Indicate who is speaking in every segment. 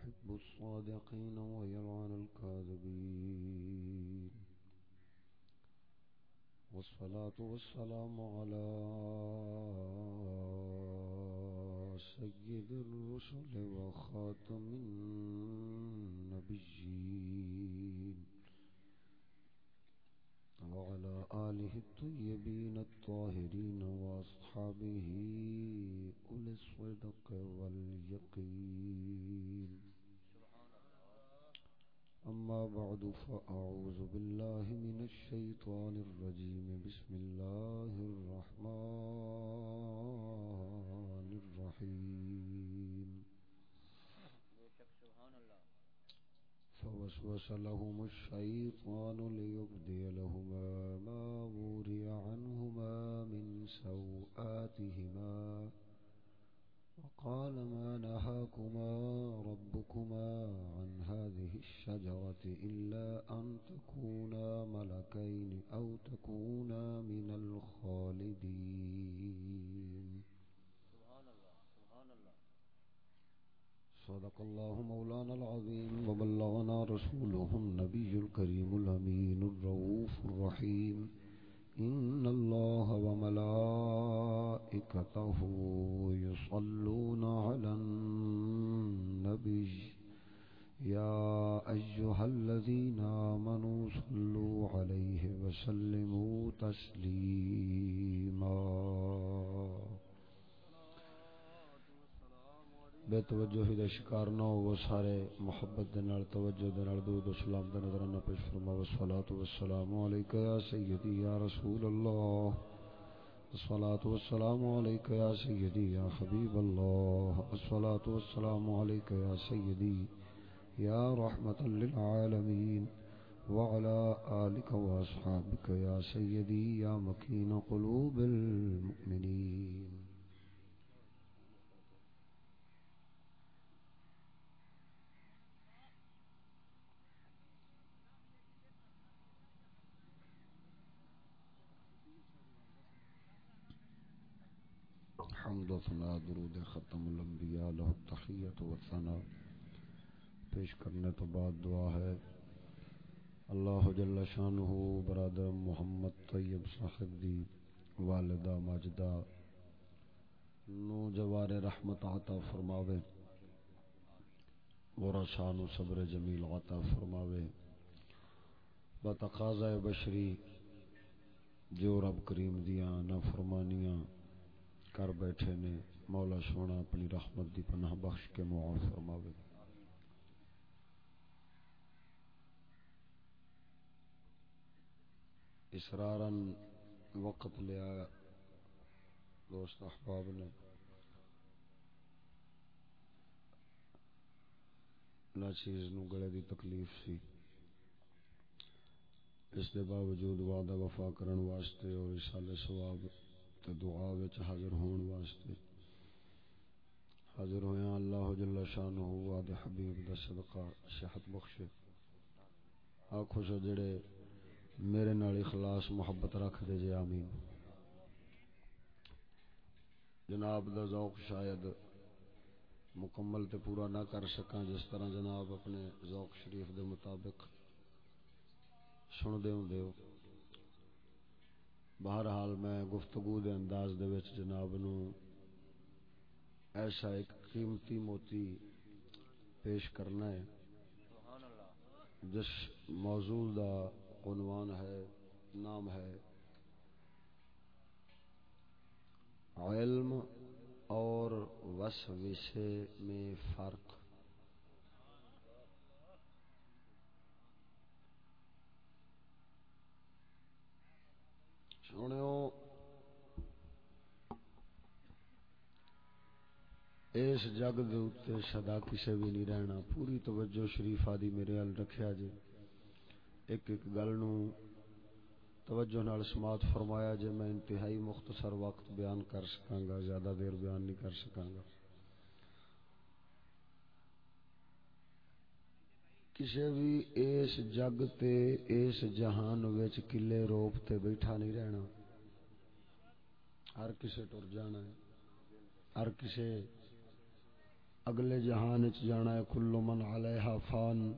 Speaker 1: يحب الصادقين ويلعن الكاذبين. والصلاة والسلام على سيد الرسل وخاتم النبيين. وعلى آله الطيبين الطاهرين وأصحابه أولي الصدق واليقين. أما بعد فأعوذ بالله من الشيطان الرجيم. بسم الله الرحمن الرحيم. فوسوس لهم الشيطان ليبدي لهما ما وري عنهما من سوآتهما. وقال ما نهاكما ربكما هذه الشجرة إلا أن تكونا ملكين أو تكونا من الخالدين. صدق الله مولانا العظيم. وبلغنا رسوله النبي الكريم الأمين الروف الرحيم. إن الله وملائكته يصلون على النبي. يا أيها الذين آمنوا صلوا عليه وسلموا تسليما. بے توجہ ہی دے شکار نہ ہو، وہ سارے محبت دے نال، توجہ دے نال، درود و سلام دا نظرانہ پیش فرما، والصلاة والسلام علیکہ یا سیدی، یا رسول اللہ. والصلاة والسلام علیکہ یا سیدی، یا حبیب اللہ. والصلاة والسلام علیکہ یا سیدی. یا رحمت للعالمین وعلى آلك وأصحابك يا سيدي يا مكين قلوب المؤمنين. حمد و ثنا درود ختم الانبیاء له التحیت و ثنا پیش کرنے تو بعد دعا ہے۔ اللہ جل شانہ برادر محمد طیب صاحب دی، والدہ ماجدہ نو جوار رحمت عطا فرماوے۔ ورشان و صبر جمیل عطا فرماوے۔ بتقاضہ بشری، جو رب کریم دیاں نہ فرمانیاں کر بیٹھے نے، مولا سونا اپنی رحمت دی پناہ بخش کے معاف فرماوے۔ اسرارن وقت لیا دوست احباب نے۔ نہ چیز نو گلے دی تکلیف سی۔ اس دے باوجود وعدہ وفا کرن واسطے اور اشالے ثواب تے دعا وچ حاضر ہون واسطے۔ حاضر ہویا اللہ جل شانہ وا دے حبیب دا صدقہ، صحت بخشے۔ آکھو سو جڑے میرے نال اخلاص، محبت رکھ دے جے، آمین۔ جناب دا ذوق شاید مکمل تے پورا نہ کر سکاں، جس طرح جناب اپنے ذوق شریف دے مطابق سن دے۔ ہوندے ہو بہرحال میں گفتگو دے انداز دے وچ جناب نو ایسا ایک قیمتی موتی پیش کرنا ہے، جس موضوع دا عنوان ہے، نام ہے۔ علم اور وسوسے میں فرق۔ سنو اس جگ دے سدا کسے بھی نہیں رہنا۔ پوری توجہ شریف آدی میرے حل رکھیا جی ایک ایک گل توجہ نال سماعت فرمایا جے میں انتہائی مختصر وقت بیان کر سکاں گا، زیادہ دیر بیان نہیں کر سکاں گا۔ کسی بھی اس جگ تے، اس جہان وچ کلے روپ تے بیٹھا نہیں رہنا۔ ہر کسے ٹر جانا ہے۔ ہر کسے اگلے جہان چ جانا ہے۔ کلو من علیہ فان۔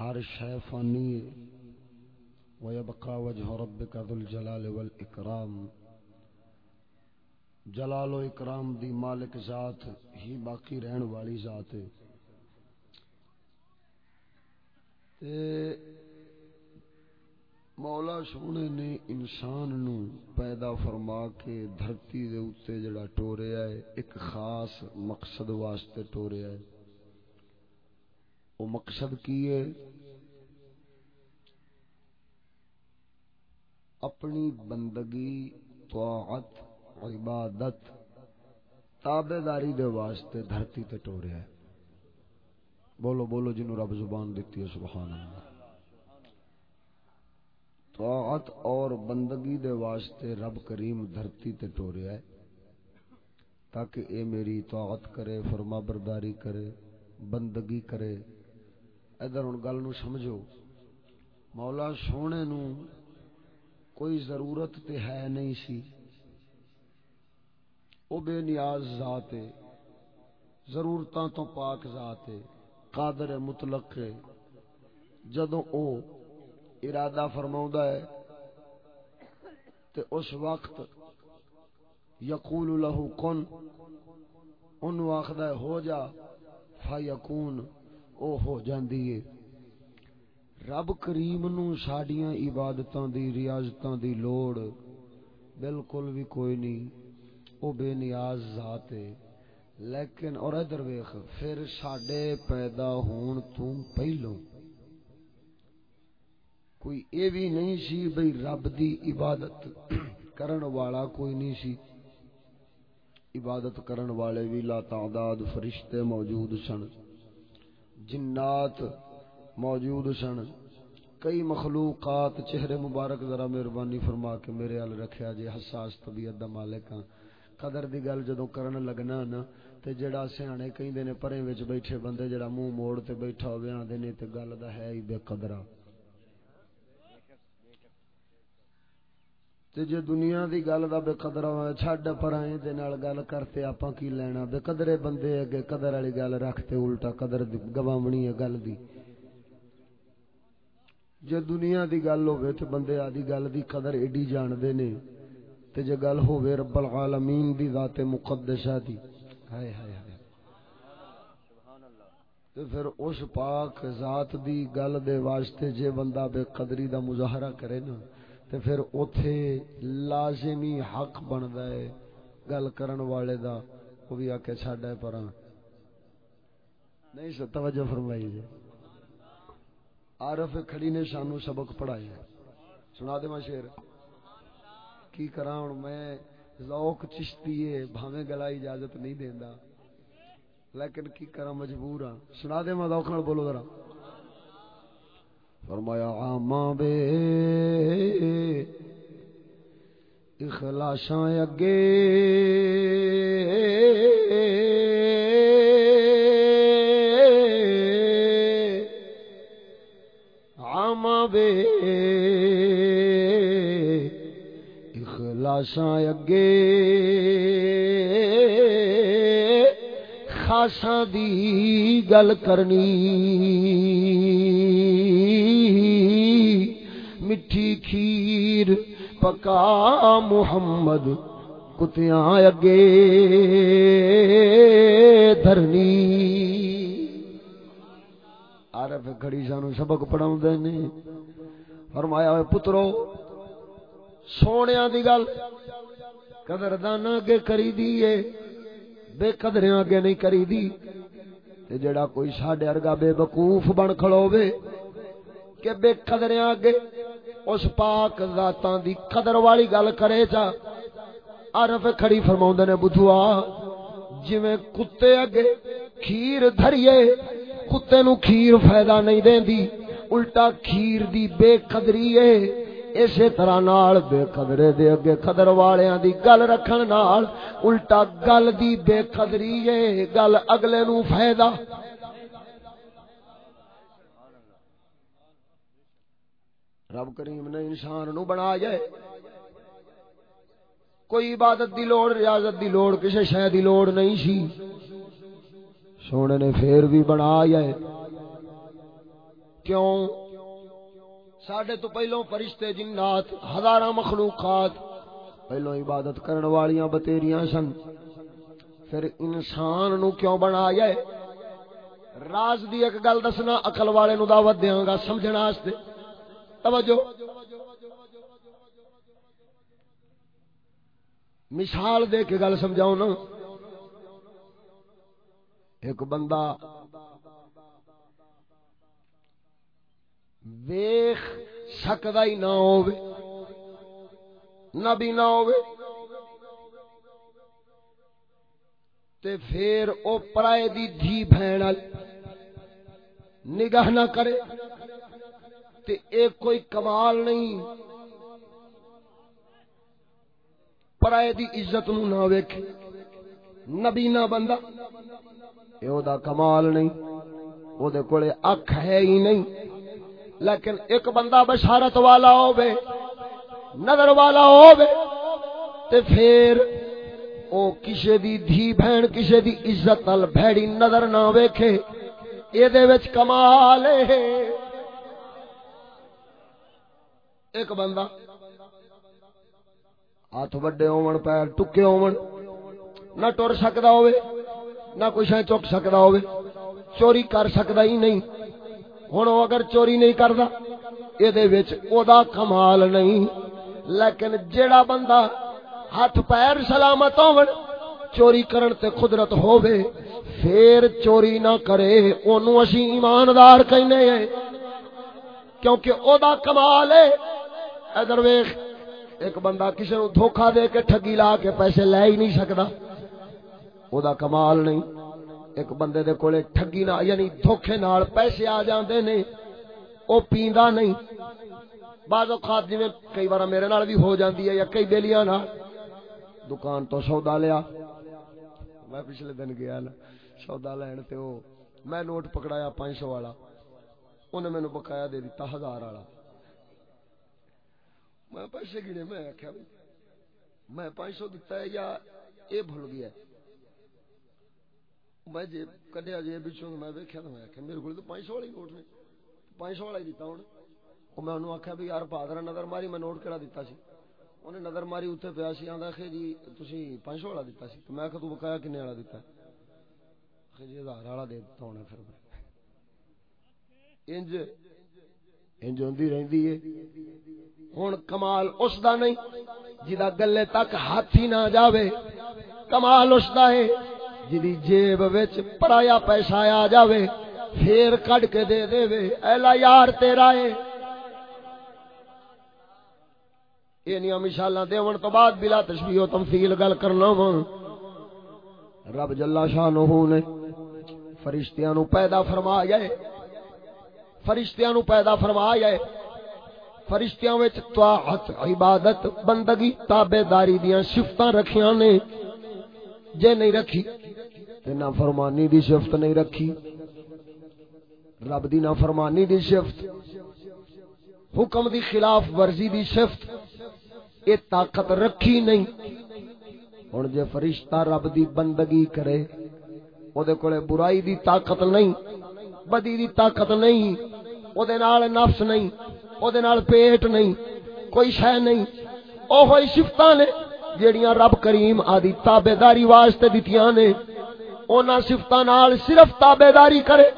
Speaker 1: ہر شے فانی ہے ويبقى وجه ربك ذو الجلال والإكرام جلال و اکرام دی مالک ذات ہی باقی رہن والی ذات ہے۔ تے مولا سونے نے انسان نو پیدا فرما کے دھرتی دے اوتے جڑا ٹوریا ہے، ایک خاص مقصد واسطے ٹوریا ہے۔ وہ مقصد کی ہے؟ اپنی بندگی، طاعت، عبادت تابے داری دے واسطے دھرتی تے ٹوریا ہے۔ بولو بولو جنو رب زبان دیتی ہے، سبحان اللہ۔ طاعت اور بندگی دے واسطے رب کریم دھرتی تے ٹوریا ہے۔ تاکہ اے میری طاعت کرے، فرما برداری کرے، بندگی کرے ادھر ان گل نو سمجھو۔ مولا سونے نو کوئی ضرورت تے ہے نہیں سی۔ او بے نیاز ذات ہے۔ ضرورتاں تو پاک ذات ہے۔ قادر مطلق ہے۔ جدوں او ارادہ فرماؤں ہے تے اس وقت یقول له کن ان وقت ہو جا، فیکون۔ او ہو جاندی ہے رب کریم نو ساڈیاں عبادتاں دی ریاضتاں دی لوڑ بالکل بھی کوئی نہیں او بے نیاز ذات ہے لیکن اور ادھر ویخ پھر ساڈے پیدا ہون تو پہلو کوئی اے بھی نہیں سی بھئی رب دی عبادت کرن والا کوئی نہیں سی عبادت کرن والے بھی لا تعداد فرشتے موجود سن جنات موجود سن۔ کئی مخلوقات چہرے مبارک ذرا مہربانی فرما کے میرے حال رکھیا جی حساس طبیعت دا مالک ہاں۔ قدر دی گل جدوں کرن لگنا نا، تے جڑا سیانے کہیں نے پرے وچ بیٹھے بندے، جڑا منہ موڑ تے بیٹھا ہوے آندے نے، تے گل دا ہے ہی بے قدرہ تے جے دنیا دی گل دا بے قدر چھڈ پرائیں دے نال گل کرتے آپاں کی لینا؟ بے قدرے بندے اگے قدر والی گل رکھتے الٹا قدر گواونی ہے گل دی۔ جے دنیا دی گل ہوے تے بندے آدی گل دی قدر ایڈی جان دے نے۔ تے جے گل ہوے رب العالمین دی ذات مقدسہ دی۔ ہائے ہائے ہائے۔ تے پھر اس پاک ذات دی گل دے واسطے جے بندہ بے قدری دا مظاہرہ کرے نا تے پھر اوتھے لازمی حق بندا ہے گل کرن والے دا وہ بھی آکے چھاڈا ہے پراں۔ نہیں سو توجہ فرمائی جی۔ عارف کھڑی نے سانو سبق پڑھایا سنا دے میں شیر۔ کی کراں ہن؟ میں ذوق چشتی ہے، بھاویں گلا اجازت نہیں دیندا۔ لیکن کی کراں مجبور ہاں۔ سنا دے میں ذوق نال بولو ذرا۔ فرمایا آما بے اخلاشاں اگے۔ آما بے اخلاشاں اگے۔ خاصا دی گل کرنی۔ میٹھی کھیر پکا محمد کتیاں اگے دھرنی۔ عارف کھڑی سانو سبق پڑھاؤں نے۔ فرمایا ہوئے پترو سونیاں دی گل قدردان اگے کری دیئے بے قدریاں اگے نہیں کری دی تے جڑا کوئی ساڈے ارگا بے وقوف بن کھڑوے کہ بے قدریاں اگے اس پاک ذاتاں دی قدر والی گل کرے چا عرف کھڑی فرماوندے نے، بدھوا، جویں کتے اگے کھیر دھریے، کتے نو کھیر فائدہ نہیں دیندی الٹا کھیر دی بے قدری ہے اسی طرح نال بے قدرے دے اگے قدر والیاں دی گل رکھن نال الٹا گل دی بے قدری ہے گل اگلے نو فائدہ رب کریم نے انسان نو بنا جائے کوئی عبادت دی لوڑ، ریاضت دی لوڑ کسی شے دی لوڑ نہیں سی۔ سونے نے پھر بھی بنایا کیوں؟ ساڈے تو پہلو فرشتے، جنات ہزار مخلوقات پہلو عبادت کرن والیاں بتیریاں سن۔ پھر انسان نو کیوں بنایا راز دی ایک گل دسنا اقل والے نو دعوت دیاں گا سمجھنا واسطے۔ توجہ۔ مثال دے کے گل سمجھاؤ نا۔ ایک بندہ ویخ سکتا ہی نہ نہ بھی نہ تے پھر او پرائے دی دھی بہن نگاہ نہ کرے۔ تے ایک کوئی کمال نہیں۔ پرائے دی عزت نو نہ ویکھے نبی نہ بندہ، اے او دا کمال نہیں، او دے کولے اکھ ہے ہی نہیں۔ لیکن ایک بندہ بشارت والا ہوے نظر والا ہوے تے پھر او کسے دی دھی بہن، کسے دی عزت نال بھڑی نظر نہ ویکھے۔ اے دے وچ کمال ہے۔ ایک بندہ۔ ہاتھ وڈے ہون، پیر ٹکے ہون۔ نہ ٹر سکدا ہوے نہ کچھ چک سکدا ہوے چوری کر سکدا ہی نہیں۔ ہن اگر چوری نہیں کردا اے دے وچ او دا کمال نہیں۔ لیکن جیڑا بندہ ہاتھ پیر سلامت ہون، چوری کرن تے قدرت ہووے پھر چوری نہ کرے۔ اونوں اسی ایماندار کہنے ہیں۔ کیونکہ او دا کمال ہے۔ ادھر ویکھ ایک بندہ کسی نو دھوکا دے کے ٹھگی لا کے پیسے لے ہی نہیں سکتا۔ او دا کمال نہیں۔ ایک بندے دے کولے ٹھگی نہ یعنی دھوکے نال پیسے آ جاندے نے، او پیندا نہیں۔ بعض اوقات جویں کئی بار میرے نال بھی ہو جاندی ہے یا کئی بیلیاں نال۔ دکان تو سودا لیا۔ میں پچھلے دن گیا نا، سودا لین تے او میں نوٹ پکڑایا 500 والا۔ انہیں مینوں بقایا دے دیتا ہزار والا۔ میں پیسے گنے میں آخیا بھائی، میں پانچ سو دتا ہے یا یہ بھول گیا؟ میں جی کڈیا جی بچوں میں ویکیا تو میں آخیا میرے کو پانچ سو والی نوٹ نے، پانچ سو والا ہی دتا ہوں میں انہوں آخیا بھی یار پادر نظر ماری، میں نوٹ کہڑا دتا سی؟ انہیں نظر ماری اتنے پیا سی آدھا کہ جی تھی پانچ سو والا دتا سی؟ تو میں کہ تو بکایا کنے والا دتا؟ جی ہزار والا دے دتا ہونا پھر انج انج ہوندی رہندی ہے ہوں کمال اس دا نہیں جدا گلے تک ہاتھ ہی نہ جاوے۔ کمال اس دا ہے جدی جیب وچ پرایا پیسہ آ جاوے۔ پھر کڈ کے دے دے وے ایلا یار تیرا ہے اینیاں مثالاں دیون تو بعد بلا تشبیہ و تمثیل گل کرنا وا۔ رب جل شانہ نے فرشتیاں نو پیدا فرمایا ہے فرشتیاں نو پیدا فرمایا ہے۔ فرشتیاں وچ طاعت، عبادت، بندگی، تابعداری دیاں صفتاں رکھیاں نے۔ جے نہیں رکھی، تے نا فرمانی دی صفت نہیں رکھی۔ رب دی نا فرمانی دی صفت حکم دی خلاف ورزی دی صفت اے طاقت رکھی نہیں۔ ہن جے فرشتہ رب دی بندگی کرے، او دے کولے برائی دی طاقت نہیں، بدی دی طاقت نہیں۔ او دے نال نفس نہیں او دے نال پیٹ نہیں کوئی شے نہیں وہ ہوئی نے جیڑیاں رب کریم آدی تابیداری واسطے دتیاں نے انہوں صفتاں نال صرف تابیداری کرے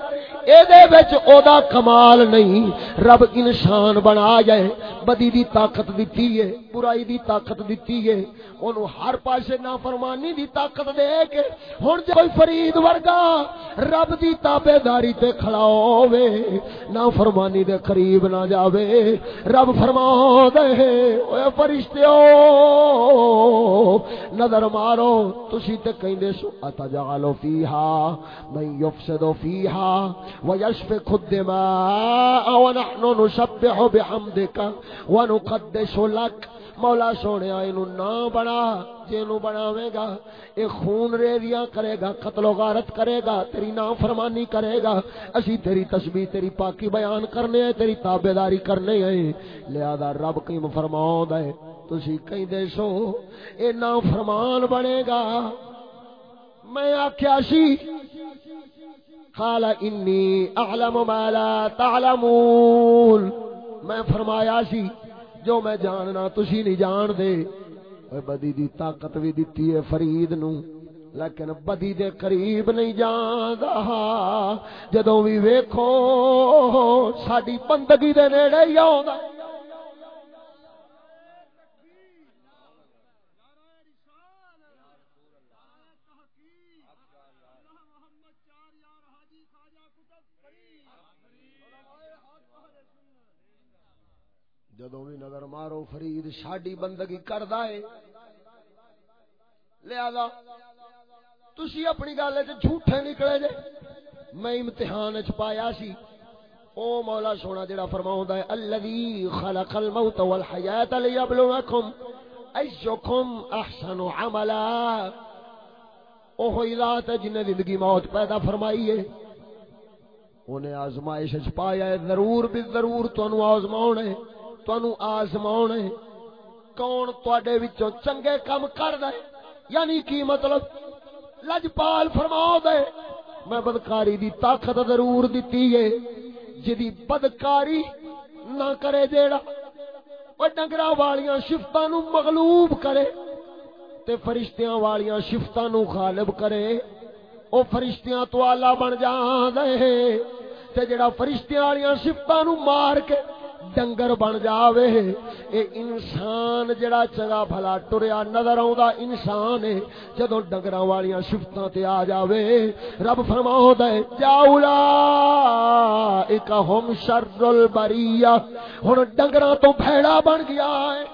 Speaker 1: دا کمال نہیں۔ رب انسان بنا جائے بدی دی طاقت دتی ہے، برائی دی طاقت دتی ہے۔ اونوں ہر پاسے نافرمانی دی طاقت دے کے ہن جے کوئی فرید ورگا رب دی تابعداری تے کھڑا ہوے نافرمانی دے قریب نہ جاوے۔ رب فرما دے اوے فرشتیو، نظر مارو، تسی تے کہندے سو اتجالو فیھا من یفسدو فیھا ويشفق الدماء ونحن نسبح بحمدك ونقدس لك. مولا سونے اینو نہ بنا جینو بناوے گا، اے خون ریزیاں کرے گا، قتل و غارت کرے گا، تیری نافرمانی کرے گا، اسی تیری تسبیح، تیری پاکی بیان کرنے ہیں، تیری تابعداری کرنے ہیں۔ لہذا رب کیم فرماؤں دے تسی کہیں دے سو، اے نافرمان بنے گا۔ میں آکھیا سی
Speaker 2: قال انی اعلم ما لا تعلمون میں فرمایا سی، جو میں جاننا تسی نہیں جان دے بدی دی طاقت بھی دیتی ہے فرید نو، لیکن بدی دے قریب نہیں جاندا۔ جدوں بھی ویکھو، ساڈی بندگی دے نیڑے ہی آوندا جدوں بھی نظر مارو، فرید ساڈی بندگی کردا ہے۔ لہذا تسی اپنی گل وچ جھوٹے نکلے جے۔ میں امتحان وچ پایا سی۔ او مولا سونا جڑا فرماوندا ہے، الذی خلق الموت والحیات لیبلوکم ایکم احسن عملا. او ہوئی ذات جن نے زندگی موت پیدا فرمائی ہے۔ انہیں آزمائش پایا ہے، ضرور بھی ضرور تانوں آزماؤنا ہے تانوں آزماؤنا ہے کون تواڈے وچوں چنگے کم کردا ہے یعنی کی مطلب لجپال فرماؤ دے میں بدکاری دی طاقت ضرور دیتی ہے جدی بدکاری نہ کرے جیڑا وہ ڈنگرا والیاں شفتاں نو مغلوب کرے تے فرشتیاں والیاں شفتاں نو غالب کرے او فرشتیاں تو آلہ بن جان دے تے جڑا فرشتیاں والیاں شفتاں نو مار کے ڈنگر بن جاوے اے انسان جڑا چنگا بھلا ٹریا نظر آوندا انسان ہے جدوں ڈنگراں والیاں شفتاں تے آ جاوے رب فرماوندا ہے جاولا ایک ہم شر البریہ ہن ڈنگراں تو بھیڑا بن گیا ہے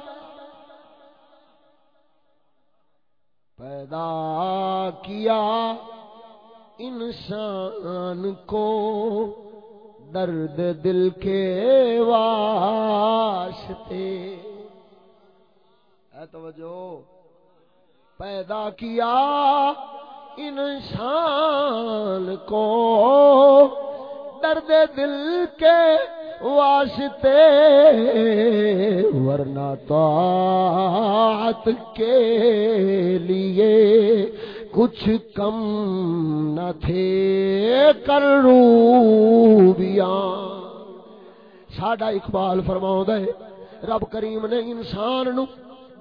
Speaker 2: پیدا کیا انسان کو درد دل کے واسطے۔ اے توجہ، پیدا کیا انسان کو درد دل کے واسطے، ورنہ طاعت کے لیے کچھ کم نہ تھے کر ساڈا اقبال فرماؤں ہے، رب کریم نے انسان نو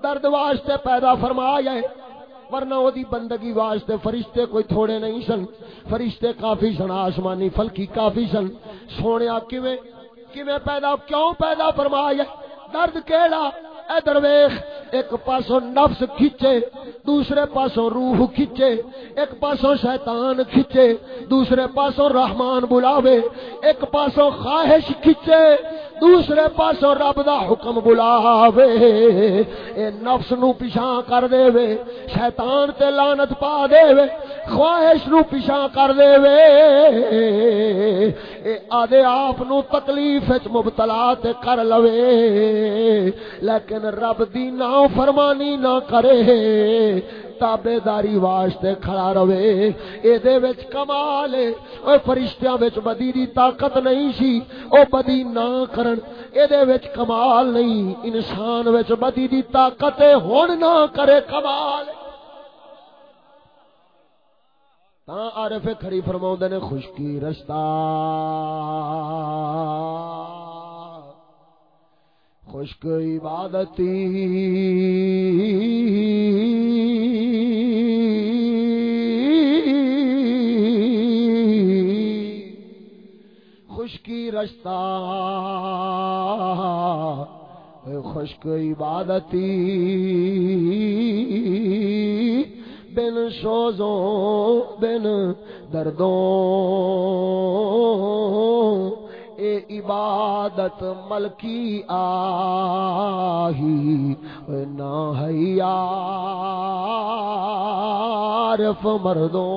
Speaker 2: درد واسطے پیدا فرمایا ہے، ورنہ وہ بندگی واسطے فرشتے کوئی تھوڑے نہیں سن۔ فرشتے کافی سن، آسمانی فلکی کافی سن۔ سونے کیویں کیویں پیدا، کیوں پیدا فرمایا درد کیڑا؟ اے درویش، ایک پاسوں نفس کھچے، دوسرے پاسوں روح کھچے، ایک پاسوں شیطان کھچے، دوسرے پاسوں رحمان بلاوے، ایک پاسوں خواہش کھچے، دوسرے پاسوں رب دا حکم بلاوے۔ اے نفس نو پیچھا کر دے وے شیطان تے لعنت پا دے وے خواہش نو پیچھا کر دے وے اے آدھے آپ نو تکلیف وچ مبتلا تے کر لوے۔ لیکن لیکن رب دی نا فرمانی نہ کرے تابے داری واسطے کھڑا رہے۔ اے دے وچ کمال ہے۔ او فرشتیاں وچ بدی دی طاقت نہیں سی۔ او بدی نہ کرن۔ اے وچ کمال نہیں۔ انسان وچ بدی دی طاقت ہن نہ کرے، کمال تاں عارف کھڑی فرماوندے نے، خشکی رشتہ۔ خشک عبادتی خشکی رشتہ۔ خشک عبادتی بن سوزوں بن دردوں۔ اے عبادت ملکی آہی نہ ہے عارف مردوں۔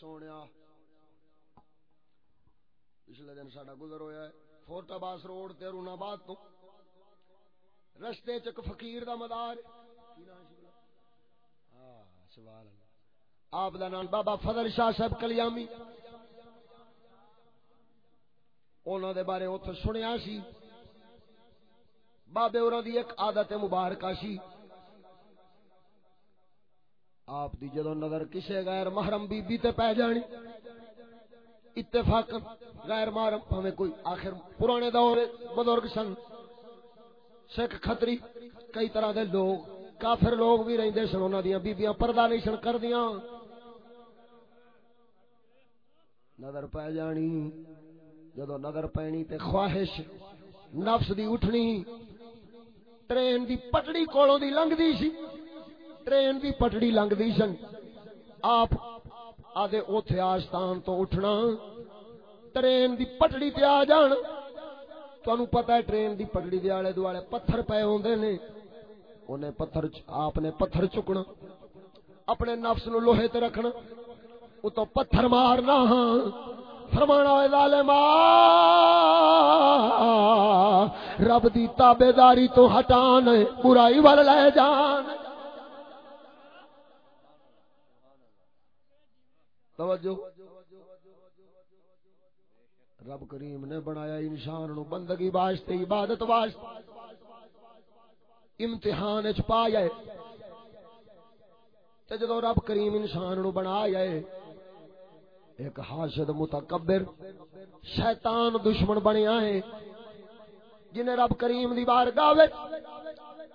Speaker 2: سونے پچھلے دن ساڈا گزر ہویا ہے فورٹ باس روڈ تے رونا تو رستے چک فقیر دا مدار ہاں، آپ دا نام بابا فضل شاہ صاحب کلیامی۔ انہوں دے بارے اتنے سنیا سی۔ بابے اور دی ایک عادت مبارکہ سی۔ آپ دی جدو نظر کسے غیر محرم بی بی تے پہ جانی۔ اتفاق غیر محرم ہمیں کوئی آخر پرانے دور بزرگ سن۔ سکھ کھتری، کئی طرح دے لوگ، کافر لوگ بھی رہندے سن، انہاں دیاں بیبییاں پردہ نہیں سن کردیاں۔ نظر پہ جانی جدو نظر پینی تے خواہش، نفس دی اٹھنی، ٹرین دی پٹڑی کولوں دی لنگ دی سی۔ ٹرین دی پٹڑی لنگ دی سن۔ آپ آدھے اوتھے آستان تو اٹھنا، ٹرین دی پٹڑی تے آ جان۔ تانوں پتہ ہے ٹرین دی پٹڑی دے آلے دوالے پتھر پے ہوندے نے۔ انہیں پتھر آپ نے پتھر چکنا، اپنے نفس نو لوہے تے رکھنا۔ او تو پتھر مارنا ہاں۔ فرمانا ہوئے ظالما رب دی تابیداری تو ہٹان، برائی وال لے جان۔ توجہ۔ رب کریم نے بنایا انسان نو بندگی واسطے، عبادت واسطے۔ امتحان چ پایا تے جدو رب کریم انسان نو بنایا ایک حاسد متکبر شیطان دشمن بنیا ہے، جنہیں رب کریم دی بارگاہ وچ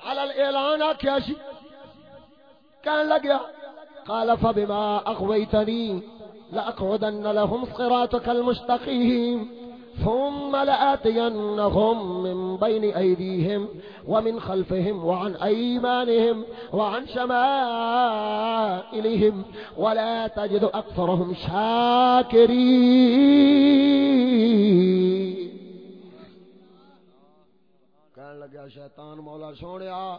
Speaker 2: علل اعلان آکھیا سی۔ کہن لگیا، قال فبما اغويتني لأقعدن لهم صراطك المستقيم ثم لآتينهم من بين أيديهم ومن خلفهم وعن أيمانهم وعن شمائلهم ولا تجد أكثرهم شاكرين. کہنے لگا، شیطان مولا سونیا،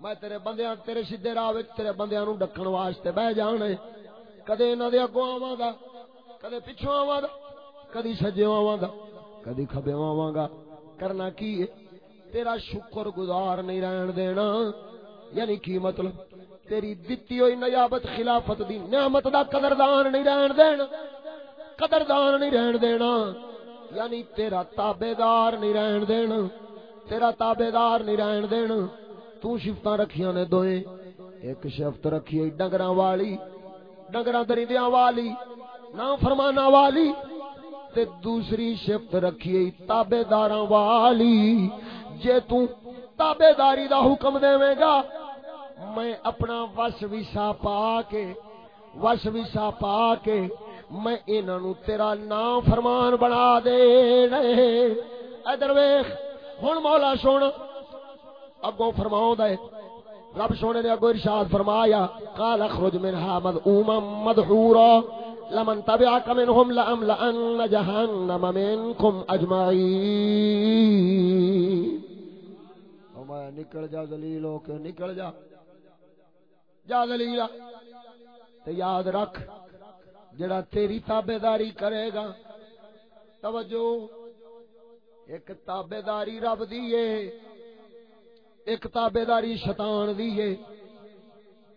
Speaker 2: میں تیرے بندیاں، تیرے سیدھے راہ وچ، تیرے بندیاں نو ڈکن واسطے بہ جانے۔ کدے انہاں دے اگوں آواں گا کدے پچھوں آواں گا، کدی سجے آواں گا، کدی کھبے آواں گا۔ کرنا کی ہے؟ تیرا شکر گزار نہیں رہن دینا۔ یعنی کی مطلب؟ تیری دتی ہوئی نیابت خلافت دی نعمت دا قدردان نہیں رہن دینا۔ قدردان نہیں رہن دینا۔ یعنی تیرا تابیدار نہیں رہن دینا۔ تیرا تابیدار نہیں رہن دینا۔ تو شفتاں رکھیاں نے دوئے ایک شفت رکھی ہے ڈنگراں والی۔ ڈنگراں درندیاں والی نا فرمانا والی، تے دوسری شفت رکھی ہے تابیداراں والی۔ جے تو تابیداری دا حکم دے گا، میں اپنا وس وسا پا کے وس وسا پا کے میں انہاں نو تیرا نام فرمان بنا دے ادھر ویکھ، ہن مولا سن اگوں فرماؤں دے رب سونے نے اگوں ارشاد فرمایا قال اخرج منها مذءوما مدحورا لمن تبعك منهم لأملأن جهنم منكم اجمعين میں نکل جا ذلیل ہو کے نکل جا۔ جا ذلیلا تے یاد رکھ جڑا تیری تابیداری کرے گا۔ توجہ ایک تابیداری رب دی ہے۔ ایک تابیداری شیطان دی ہے۔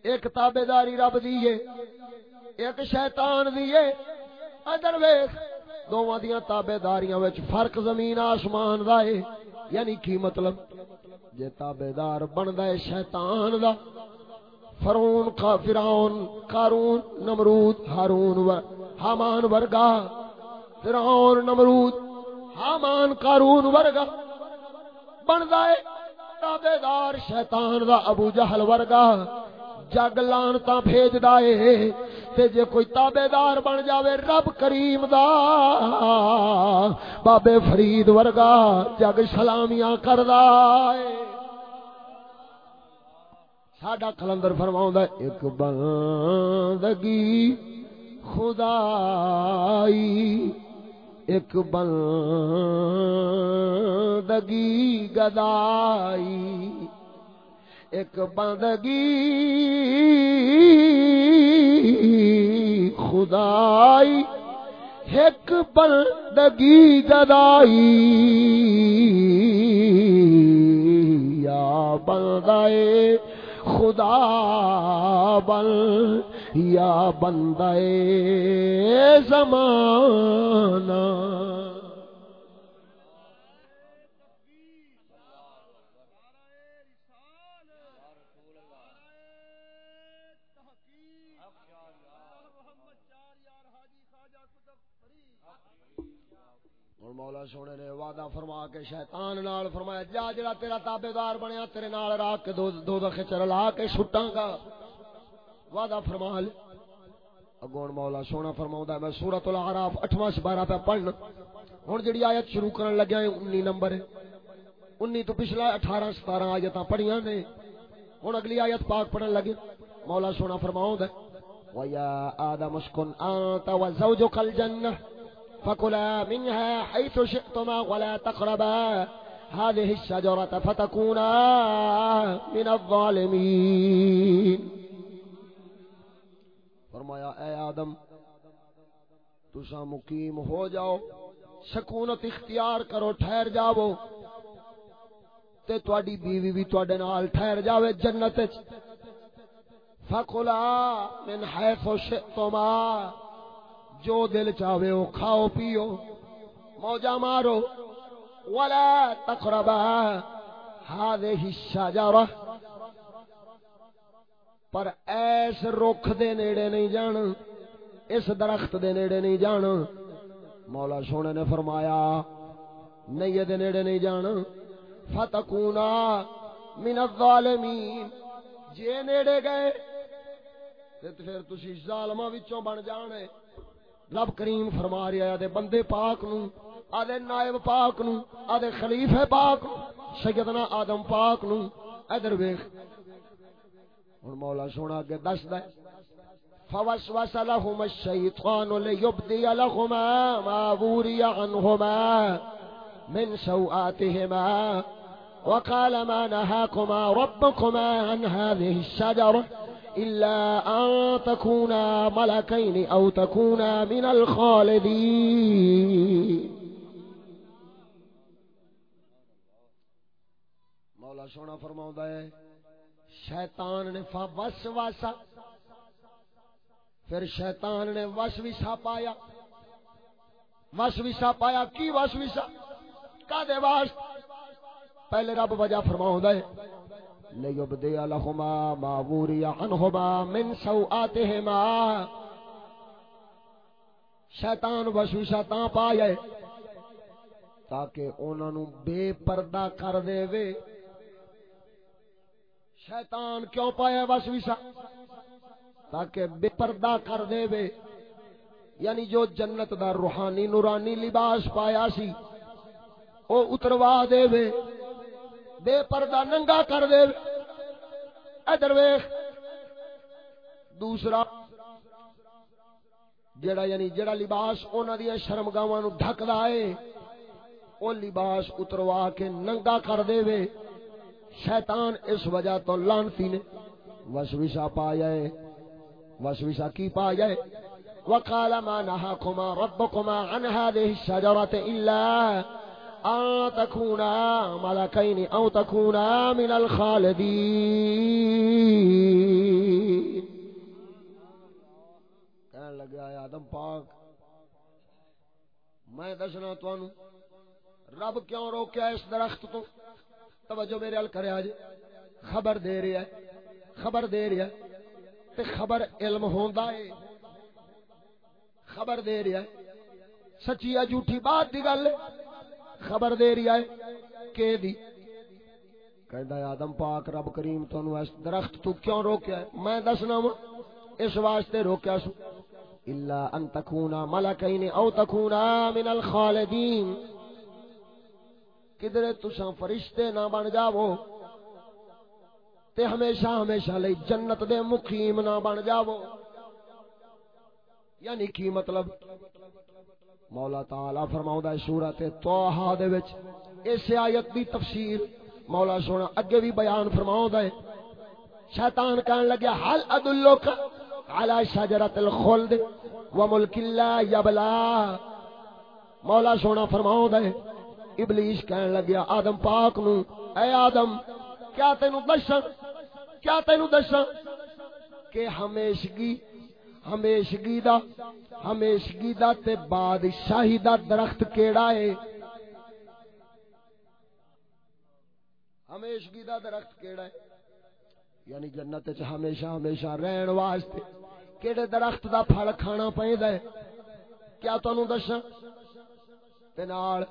Speaker 2: ایک تابیداری رب دی ہے۔ ایک شیطان دی ہے۔ ادھر ویکھ، دوواں دیاں تابیداریاں وچ فرق زمین آسمان دا ہے۔ یعنی کی مطلب؟ جے تابیدار بندا ہے شیطان دا۔ فرعون کا فرعون قارون، نمرود، ہارون و حامان ورگا۔ فرعون، نمرود، حامان، قارون ورگا۔ بندا ہے تابیدار شیطان دا ابو جہل ورگا۔ جگ لانتا بھیجدا ہے تے جے کوئی تابیدار بن جاوے رب کریم دا۔ بابے فرید ورگا جگ سلامیاں کردا ہے ساڈا کلندر فرماوندا ایک بندگی خدائی۔ ایک بندگی گدائی ایک بندگی خدائی ایک بندگی گدائی۔ یا بندے خدا بل یا بندے زمانہ۔ مولا سونے نے وعدہ فرما کے شیطان نال فرمایا، جا جڑا تیرا تابے دار بنیا، تیرے نال راک دو دو دخے چرلا کے چھٹاں گا۔ وعدہ فرما لے اگون مولا سونا فرماؤں میں سورت العراف اٹھواں سپارہ پہ پڑھنا۔ ہوں جڑی آیت شروع کرن لگیا ہے انی نمبر ہے۔ انی تو پچھلا اٹھارہ ستارہ آیتاں پڑھیاں نے۔ ہوں اگلی آیت پاک پڑھن لگے۔ مولا سونا فرماؤں دے وَيَا آدَمُ اسْكُنْ أَنْتَ وَزَوْجُكَ الْجَنَّةِ فكلا منها حيث شئتما ولا تقربا هذه الشجرة فتكونا من الظالمين۔ فرمایا، اے آدم تسا مقیم ہو جاؤ، سکونت اختیار کرو، ٹھہر جاؤ، تے تواڈی بیوی بھی تواڈے نال ٹھہر جاوے جنت وچ۔ فکلا من حيث شئتما، جو دل چاہے وہ کھاؤ، پیو موجا مارو۔ ولا تقربا هذه الشجره پر ایس رخ دے نیڑے نہیں جان، اس درخت دے نیڑے نہیں جان۔ مولا سونے نے فرمایا نہیں دے نیڑے نہیں جان۔ فتکونا من الظالمین۔ جے نیڑے گئے، تے پھر تسی ظالماں وچوں بن جانے۔ رب کریم فرما رہا ہے دے بندے پاک نو آدھے نائب پاک نو آدھے خلیفہ پاک نو سیدنا آدم پاک نو ادھر ویکھ ہن مولا سونا اگے دس دے۔ فوسوس لهم الشيطان ليبدي لهما ما وري عنهما من سوآتهما وقال ما نهاكما ربكما عن هذه الشجرة إلا أن تكونا ملكين أو تكونا من الخالدين۔ مولا سونا فرماؤں ہے شیطان نے فا وس واسا۔ پھر شیطان نے وس وسا پایا۔ وس وسا پایا، کی وس وسا؟ کا دے واسط پہلے رب وجہ فرماؤں ہے ليبدي لهما ما وري عنهما من سوآتهما شیطان وسوسا تا پایا تاکہ انہاں نو بے پردہ کر دے وے۔ شیطان کیوں پایا بس وسوسا تاکہ بے پردہ کر دے وے یعنی جو جنت دا روحانی نورانی لباس پایا سی، او اتروا دے وے بے پردہ ننگا کر دے ادھر ویخ دوسرا جڑا یعنی جڑا لباس اونا دیا شرم گاواں نو ڈھکدا ہے، او لباس اتروا کے ننگا کر دے وے شیطان اس وجہ تو لانتی نے۔ وسوسہ پایا ہے۔ وسوسہ کی پایا ہے؟ وقال ما نهاكما ربكما عن هذه الشجرة إلا أن تكونا ملكين أو تكونا من الخالدين کہنے لگا ہے آدم پاک، میں دسنا تانوں رب کیوں روکیا اس درخت تو؟ توجہ میرے ال کرے آج۔ خبر دے رہا ہے۔ خبر دے رہا ہے۔ تے خبر علم ہوندا ہے خبر دے رہا ہے۔ سچی یا جھوٹی بات دی گل۔ خبر دے رہی ہے۔ کہ دی؟ کہندا ہے، آدم پاک رب کریم تانوں اس درخت تو کیوں روکیا ہے؟ میں دسنا وا، اس واسطے روکیا سو۔ الا ان تکونا ملکین او تکونا من الخالدین کدھر تساں فرشتے نہ بن جاو تے ہمیشہ ہمیشہ لئی جنت دے مقیم نہ بن جاو یعنی کی مطلب؟ مولا تعالی فرماوندا ہے سورۃ طه دے وچ۔ اس آیت دی تفسیر مولا سونا اگے بھی بیان فرماوندا ہے۔ شیطان کہن لگا حل ادلک علی شجرۃ الخلد وملک لا یبلا مولا سونا فرماوندا ہے ابلیس کہن لگا آدم پاک نو، اے آدم، کیا تینو دساں؟ کیا تینو دساں؟ کہ ہمیشگی ہمیشگی دا ہمیشگی دا تے بادشاہی دا درخت کیڑا ہے؟ ہمیشگی دا درخت کیڑا ہے؟ یعنی جنت چ ہمیشہ ہمیشہ رہن واسطے کیڑے درخت دا پھل کھانا پیندا ہے؟ کیا تانوں دساں؟ تے نال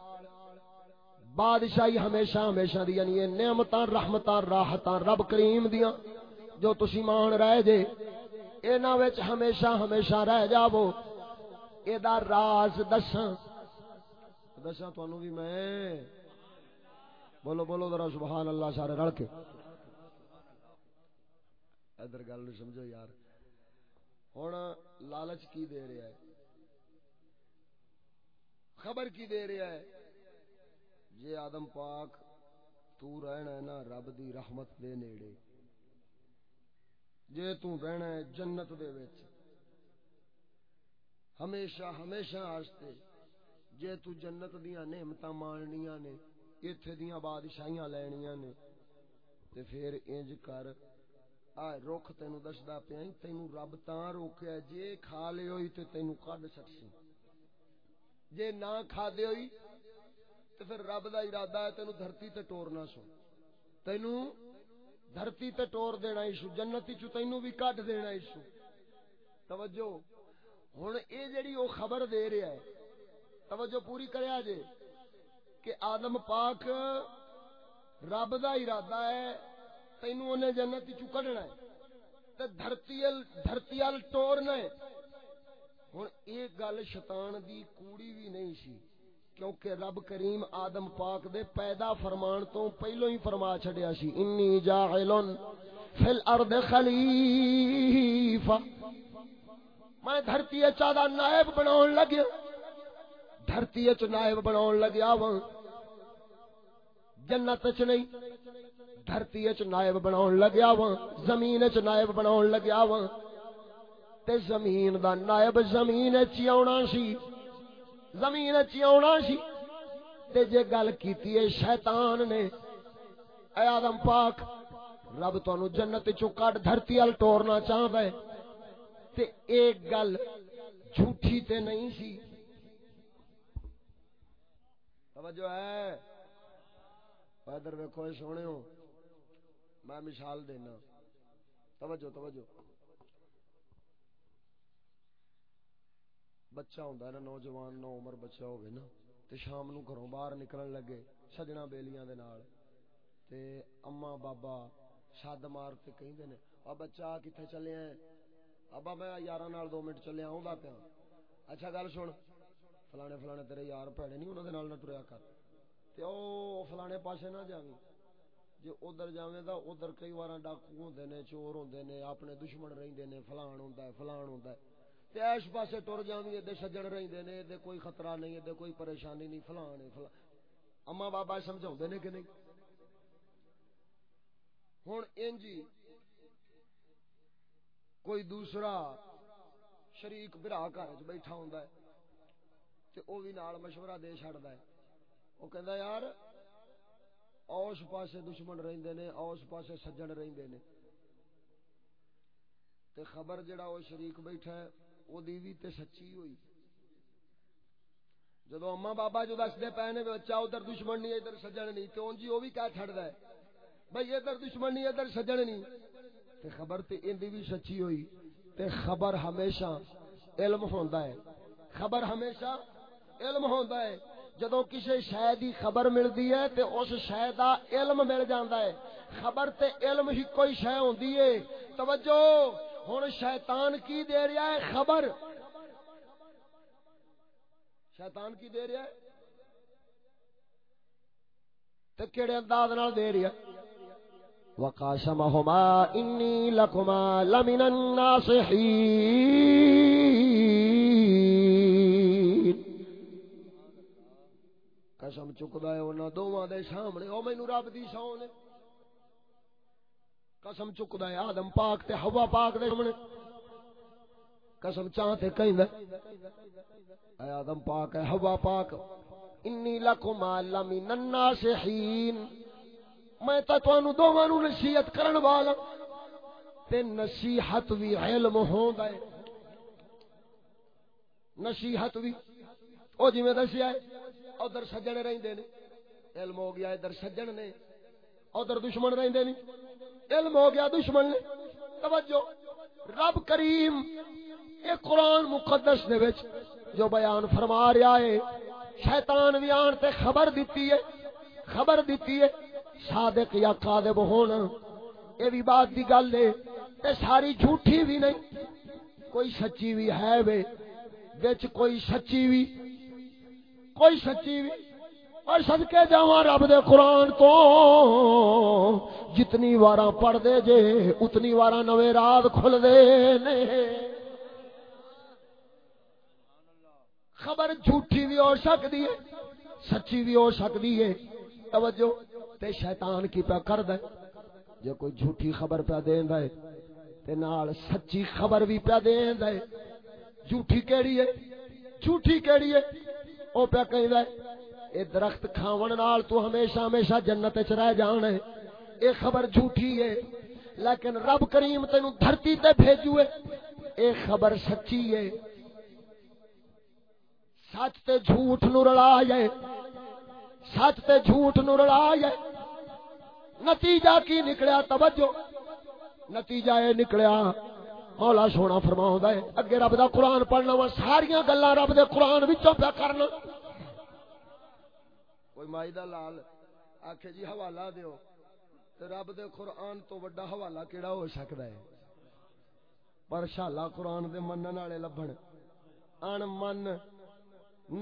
Speaker 2: بادشاہی ہمیشہ ہمیشہ دی یعنی نعمتاں، رحمتاں، راحتاں، رب کریم دیاں جو تسی مان رہے جے انہاں وچ ہمیشہ ہمیشہ رہ جاو اے دا راز دساں۔ دساں تانوں بھی میں۔ بولو بولو ذرا، سبحان اللہ، سارے رل کے۔ ادھر گل سمجھو یار۔ ہوں لالچ کی دے رہا ہے؟ خبر کی دے رہا ہے؟ جے آدم پاک تو رہنا ہے نا رب دی رحمت دے نیڑے۔ جے تو رہنا ہے جنت دے وچ۔ ہمیشہ ہمیشہ آستے جے تو جنت دیاں نعمتاں ماننیاں نے، ایتھے دیاں بادشاہیاں لینیاں نے۔ تے پھر انج کر آ رخ تینو دسدا پیا تینو رب تاں روکیا جے کھا لے ہوئی تے تینو کڈ سکسی۔ جے نہ کھا دے ہوئی تے پھر رب دا ارادہ ہے تینو دھرتی تے ٹورنا سو تینو دھرتی تے ٹور دینا ایشو جنتی چو تینو بھی کڈ دینا ایشو توجہ۔ ہن اے جڑی او خبر دے رہا ہے، توجہ پوری کریا جے، کہ آدم پاک رب دا ارادہ ہے تینو انہیں جنت چو کڈنا ہے۔ تے دھرتی ال دھرتی ال ٹورنا ہے۔ ہن اے گل شیطان دی کوڑی بھی نہیں سی۔ کیونکہ رب کریم آدم پاک دے پیدا فرمان تو پہلو ہی فرما چھڈیا سی انی جاعلن فی الارض خلیفہ. میں دھرتی اچ دا نائب بناون لگیا، دھرتی اچ نائب بناون لگیا وا جنت چ نہیں، دھرتی اچ نائب بناون لگیا وا زمین اچ نائب بناون لگیا وا تے زمین دا نائب زمین اچ آونا سی۔ زمین اچ آونا سی تے جے گل کیتی ہے شیطان نے، اے آدم پاک، رب تانوں جنت چوں کڈ دھرتی ال ٹورنا چاہندا ہے تے ایک گل جھوٹی تے نہیں سی۔ توجہ ہے۔ ادھر ویکھو سونے ہو میں مثال دینا۔ توجہ توجہ۔ بچہ ہوں نا، نوجوان، نو عمر بچہ ہو نا، تے شام نو گھروں باہر نکلن لگے سجنا بیلیاں دے نال۔ تے اما بابا شاد مار تے کہیں نے او بچہ کتھے چلے ہیں ابا میں یاراں نال دو منٹ چلے آؤں دا پیا اچھا گل سن، فلانے فلانے تیرے یار بھڑے نہیں انہاں دے نال نہ ٹریا کر۔ تے او فلانے پاسے نہ جاویں۔ جے ادھر جاویں دا ادھر کئی واراں ڈاکو ہوندے نے، چور ہوندے نے، اپنے دشمن رہندے نے، فلان ہوندا ہے، فلان ہوندا ہے۔ تے اس پاسے ٹر جاویں دے سجن رہندے نے دے کوئی خطرہ نہیں دے کوئی پریشانی نہیں فلان ہے فلان اما بابا سمجھاوندے نے کہ نہیں؟ ہن انجی کوئی دوسرا شریک برا گھر چ بیٹھا ہوندا ہے تے او بھی نال مشورہ دے چھڑدا ہے۔ او کہندا یار اوس پاسے دشمن رہندے نے اوس پاسے سجن رہندے نے۔ تے خبر جڑا او شریک بیٹھا ہے او دی تے سچی ہوئی جدو اما بابا جو دستے پے نے بچہ ادھر دشمن نہیں ادھر سجن نہیں تو جی وہ بھی کہہ چھڑدا ہے بھائی ادھر دشمن نہیں ادھر سجن نہیں تے خبر تے ان دی بھی سچی ہوئی تے خبر ہمیشہ علم ہوندا ہے خبر ہمیشہ علم ہوندا ہے جدو کسی شہ دی خبر ملتی ہے تے اس شہ دا علم مل جاندا ہے خبر تے علم ہی کوئی شہ ہوندی ہے توجہ ہن شیطان کی دے رہا ہے خبر؟ شیطان کی دے رہا ہے؟ تے کیڑے انداز نال دے رہا ہے؟ وقاسمهما انی لکما لمن الناصحین قسم چکدا ہے انہاں دوواں دے سامنے، او مینوں رب دی سو نے قسم چکدا ہے، آدم پاک تے حوا پاک دے سامنے۔ قسم چاہ تے کہندا اے آدم پاک ہے حوا پاک، انی لکما لمن الناصحین۔ میں تا تانوں دوواں نو نصیحت کرن والا، تے نصیحت وی علم ہوندا ہے۔ نصیحت وی، او جی جویں دسیا ہے، ادھر سجن رہندے نے۔ علم ہو گیا، ادھر سجن نے۔ ادھر دشمن رہندے نے۔ علم ہو گیا دشمن نے۔ توجہ۔ رب کریم اے قرآن مقدس دے وچ جو بیان فرما رہا ہے، شیطان بھی آن تے خبر دیتی ہے، خبر دیتی ہے، صادق یا قادب ہونا۔ یہ بھی بات دی گل ہے، تے ساری جھوٹھی بھی نہیں۔ کوئی سچی بھی ہے وے بچ کوئی سچی بھی کوئی سچی بھی اور صدقے جاواں رب دے قرآن تو جتنی واراں پڑھ دے جے، اتنی واراں نویں راز کھل دے نے۔ خبر جھوٹی بھی ہو سکتی ہے، سچی بھی ہو سکتی ہے۔ توجہ، تے شیطان کی پہ کر دے جو کوئی جھوٹی خبر پہ دین دے تے نال سچی خبر بھی پہ دین دے جھوٹی کیڑی ہے؟ جھوٹی کیڑی ہے؟ او پہ کہیں دے اے درخت کھاون نال تو ہمیشہ ہمیشہ جنت وچ رہ جان ہے۔ اے خبر جھوٹی ہے۔ لیکن رب کریم تینو دھرتی تے بھیجو ہے۔ اے خبر سچی ہے۔ سچ تے جھوٹ نو رلا جائے سچ تے جھوٹ نو رلا جائے نتیجہ کی نکلیا؟ توجہ۔ نتیجہ یہ نکلیا۔ مولا سونا فرماؤں ہے، اگے رب دا قرآن پڑھنا وا، ساریاں گلاں رب دے قرآن وچوں پیا کرنا۔ کوئی مائی دا لال، آکھے جی حوالہ دیو، تے رب دے قرآن تو وڈا حوالہ کیڑا ہو سکدا ہے؟ پر شالا قرآن دے منن والے لبھن، ان من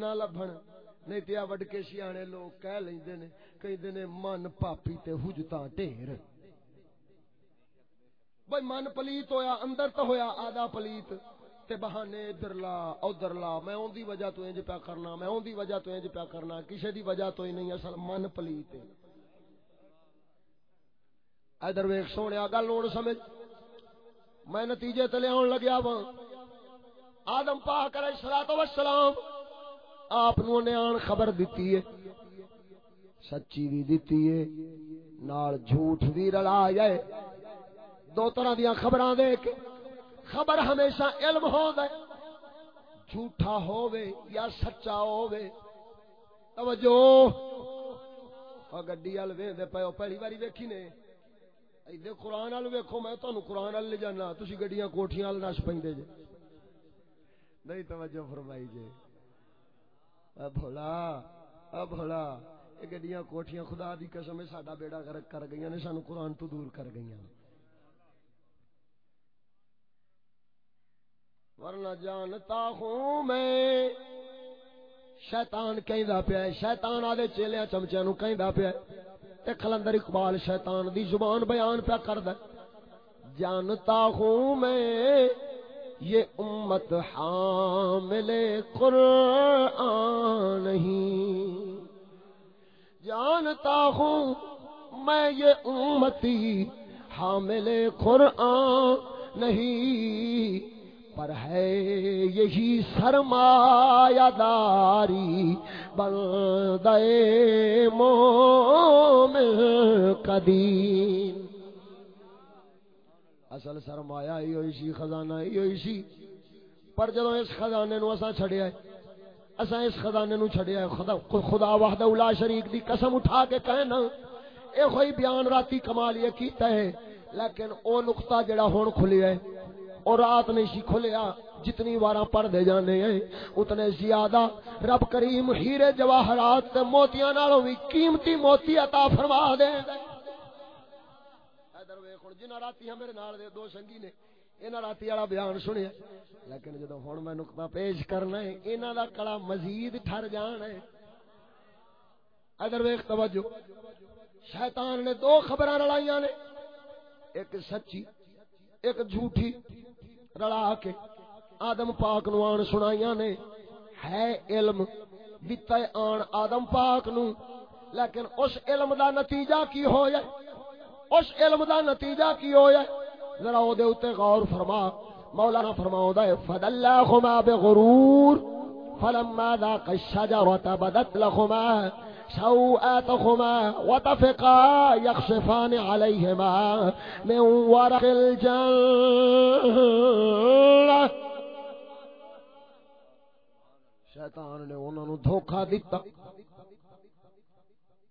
Speaker 2: نہ لبھن، نہیں تے وڈ کے سیانے لوگ کہہ لیندے نے، کہندے نے من پاپی تے حجتاں ڈھیر۔ بھائی من پلیت ہویا، اندر تو ہویا آدھا پلیت۔ تے بہانے ادھر لا ادھر لا، میں اون دی وجہ تو انج پیا کرنا، میں اون دی وجہ تو انج پیا کرنا، کسے دی وجہ تو ہی نہیں، اصل من پلیت ہے۔ ادھر ویکھ سونیا، گل ہن سمجھ۔ میں نتیجے تے لیاون لگیا وا آدم پاک علیہ الصلوۃ والسلام آپ نو نے آن خبر دیتی ہے۔ سچی بھی دیتی ہے، نال جھوٹ بھی رلا جائے دو طرح دیا خبراں دے کے خبر ہمیشہ علم ہو دے جھوٹا ہووے یا سچا ہووے۔ توجہ۔ او گڈی ال ویندے پیو پہلی واری ویکھی نے۔ ایدے قرآن ال ویکھو، میں تانوں قرآن ال لے جانا۔ تسی گڈیاں کوٹھیاں ال نش پیندے جے۔ نہیں، توجہ فرمائی جے۔ اے بھولا اے بھولا، یہ گڈیاں کوٹھیاں خدا دی قسم ہے ساڈا بیڑا غرق کر گئی نے سانو قرآن تو دور کر گئی ورنہ جانتا ہوں میں۔ شیطان کہندا پیا شیطان آدھے چیلیاں چمچیاں نو کہندا پیا تے کلندر اقبال شیطان دی زبان بیان پیا کردا جانتا ہوں میں، یہ امت حامل قرآن نہیں جانتا ہوں میں، یہ امتی حامل قرآن نہیں۔ پر ہے یہی سرمایہ داری، بندے مومن قدیم۔ اصل سرمایا ہی ہوئی سی خزانہ ہی ہوئی سی۔ پر جدو اس خزانے نو اساں چھڑیا ہے، اساں اس خزانے نو چھڑیا ہے، خدا خدا وحدہ الا شریک دی قسم اٹھا کے کہنا۔ اے کوئی بیان راتی کمال یہ کیتا ہے، لیکن او نقطہ جڑا ہن کھلیا ہے اور رات نہیں سی کھلیا، جتنی واراں پڑھ دے جانے ہیں، اتنے زیادہ۔ رب کریم ہیرے جواہرات موتیاں نالوں بھی قیمتی موتی عطا فرما دے۔ جنہ راتی میرے نال دے دو سنگی نے، انہاں راتی والا بیان سنیا۔ لیکن جدو ہن میں نقطہ پیش کرنا ہے، انہاں دا کڑا مزید ٹھر جان ہے۔ ادھر ویکھ، توجہ۔ شیطان نے دو خبراں رلائیاں نے، ایک سچی، ایک جھوٹی رلا کے آدم پاک نو آن سنائیاں نے۔ ہے علم دتا آن آدم پاک نو۔ لیکن اس علم دا نتیجہ کی ہو جائے اس علم دا نتیجہ کی ہویا؟ ذرا او دے اوتے غور فرما۔ مولانا فرماؤ ہے فدلہما بغرور فلما ذاق الشجرة بدت لهما سوءاتهما وتفقا يخشفان عليهما من ورق الجنة. شیطان نے انہوں نے دھوکہ دیتا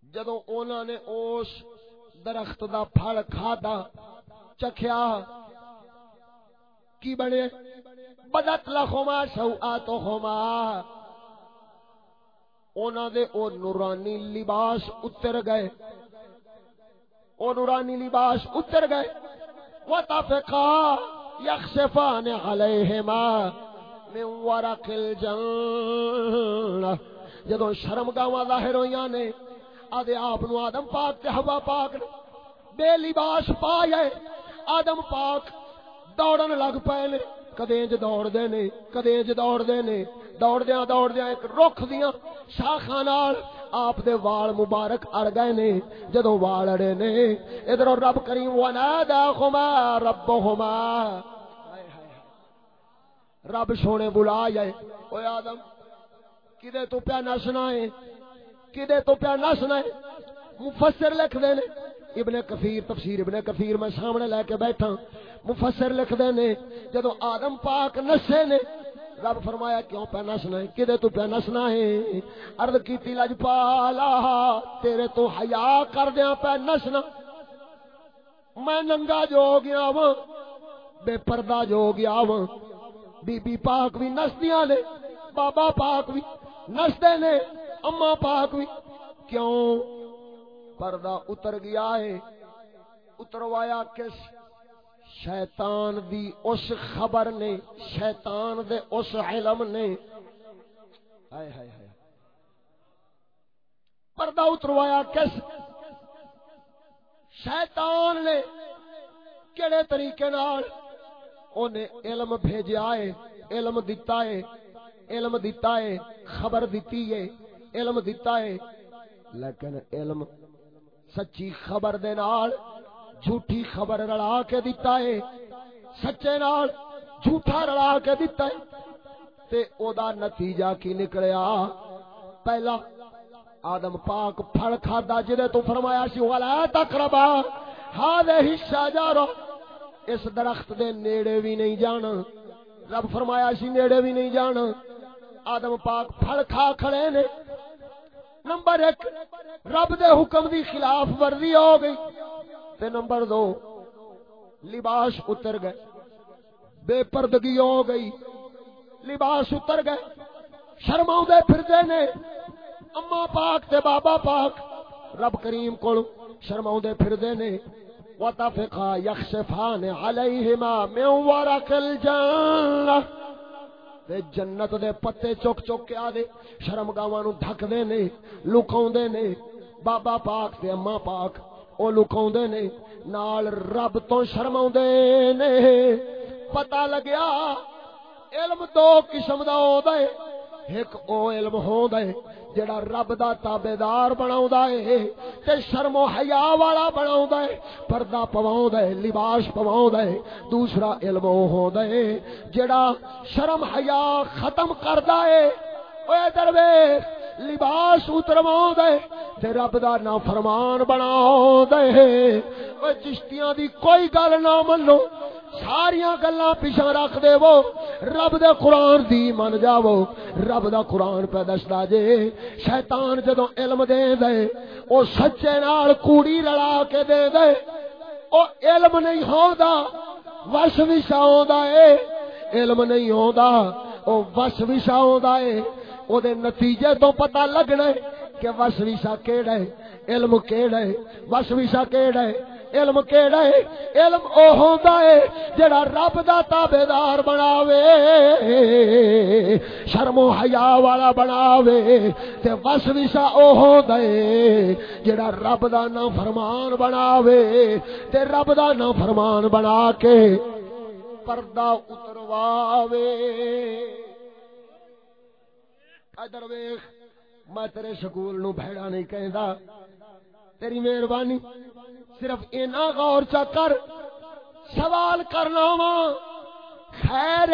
Speaker 2: جدو انہوں نے اس درخت دا پھل کھادا، چکھیا، کی بنے؟ بدت لخما سو خما اونا دے او نورانی لباس اتر گئے۔ او نورانی لباس اتر گئے۔ وطفقا یخصفان علیہما من ورق الجنہ جدو شرم گاواں ظاہر ہویاں نے، آدھے آپ نو آدم پاک تے ہوا پاک نے۔ بے لباس پائے آدم پاک دوڑن لگ پے نے۔ کدے انج دوڑ دے نے، کدے انج دوڑ دے نے۔ دوڑ دیاں دوڑ دیاں، ایک رخ دیاں شاخاں نال آپ دے وال مبارک اڑ گئے نے، جدوں وال اڑے نے، ادھر رب کریم وناداہما ربہما رب سونے بلا جائے اوے آدم، کدے تو پیا نسنا ہے کدے تو پیا نسنا ہے مفسر لکھ دے نے۔ ابن کثیر، تفسیر ابن کثیر میں سامنے لے کے بیٹھا مفسر لکھ دے نے جدو آدم پاک نسے نے رب فرمایا، کیوں پہ نسنا ہے? کدے تو پہ نسنا ہے? عرض کیتی لج پالا تیرے تو حیا کر دیا پہ نسنا میں ننگا جو ہو گیا وا بے پردہ جو ہو گیا وا بی بی پاک بھی نسدیاں نے، بابا پاک بھی نسدے نے اما پاک بھی کیوں پردہ اتر گیا ہے؟ اتروایا کس شیطان دی اس خبر نے، شیطان دے اس علم نے۔ ہائے ہائے ہائے۔ پردہ اتروایا کس؟ شیطان نے۔ کہڑے طریقے نال اونے علم بھیجیا ہے، علم دتا ہے، علم دتا ہے، خبر دتی ہے، علم دتا ہے۔ لیکن علم سچی خبر دے نال جھوٹی خبر رلا کے دیتا ہے۔ سچے نال جھوٹا رلا کے دیتا ہے۔ تے او دا نتیجہ کی نکلیا؟ پہلا، آدم پاک پھڑ کھادا جدے تو فرمایا سی والا تقربا ہذہ الشجرہ اس درخت دے نیڑے بھی نہیں جانا۔ رب فرمایا سی، نیڑے بھی نہیں جانا۔ آدم پاک پھڑ کھا کھڑے نے۔ نمبر ایک، رب دے حکم دی خلاف ورزی ہو گئی۔ تے نمبر دو، لباس اتر گئے۔ بے پردگی ہو گئی۔ لباس اتر گئے۔ شرما پھر دے نے۔ اما پاک تے بابا پاک، رب کریم کو شرما پھر دے نے۔ وتفقا يخسفان عليهما من ورق الجنه تے جنت دے پتے چک چک کے آدے شرم گاواں نو ڈھک دے نے لکاوندے نے۔ بابا پاک تے اما پاک او لکاوندے نے، نال رب تو شرماوندے نے۔ پتہ لگیا، علم دو قسم دا ہوندا ہے۔ ایک او علم ہوندا ہے، جڑا رب دا تابیدار بناوندا ہے تے شرم و حیا والا بناوندا ہے۔ پردہ پواوندا ہے، لباس پواوندا ہے۔ دوسرا علم او ہوندا ہے، جڑا شرم حیا ختم کردا ہے۔ اوے درویش لباس اترواوندا ہے، تے رب دا نافرمان بناوندا ہے۔ اوے چشتیاں دی کوئی گل نہ منو، ساریاں گلاں پیچھے رکھ دے وہ رب دے قرآن دی من جاو رب دا قرآن پہ دسدا جے۔ شیطان جدوں علم دے دے او سچے نال کوڑی رلا کے دے دے او علم نہیں ہوندا وش وشا ہوندا اے علم نہیں ہوندا، او وش وشا ہوندا اے او دے نتیجے تو پتہ لگنا ہے کہ وش وشا کیڑا ہے علم کیڑا ہے وش وشا کیڑا ہے علم کیڑا ہے علم او ہوندا ہے جڑا رب دا تابعدار بناوے شرم و حیا والا بناوے تے وس وسا او ہوندا ہے جڑا رب دا نا فرمان بناوے تے رب دا نا فرمان بنا کے پردہ اترواوے ادھر ویخ میں تیرے سکول نو بھڑا نہیں کہندا۔ تیری مہربانی، صرف اینا غور چا کر، سوال کرنا وا خیر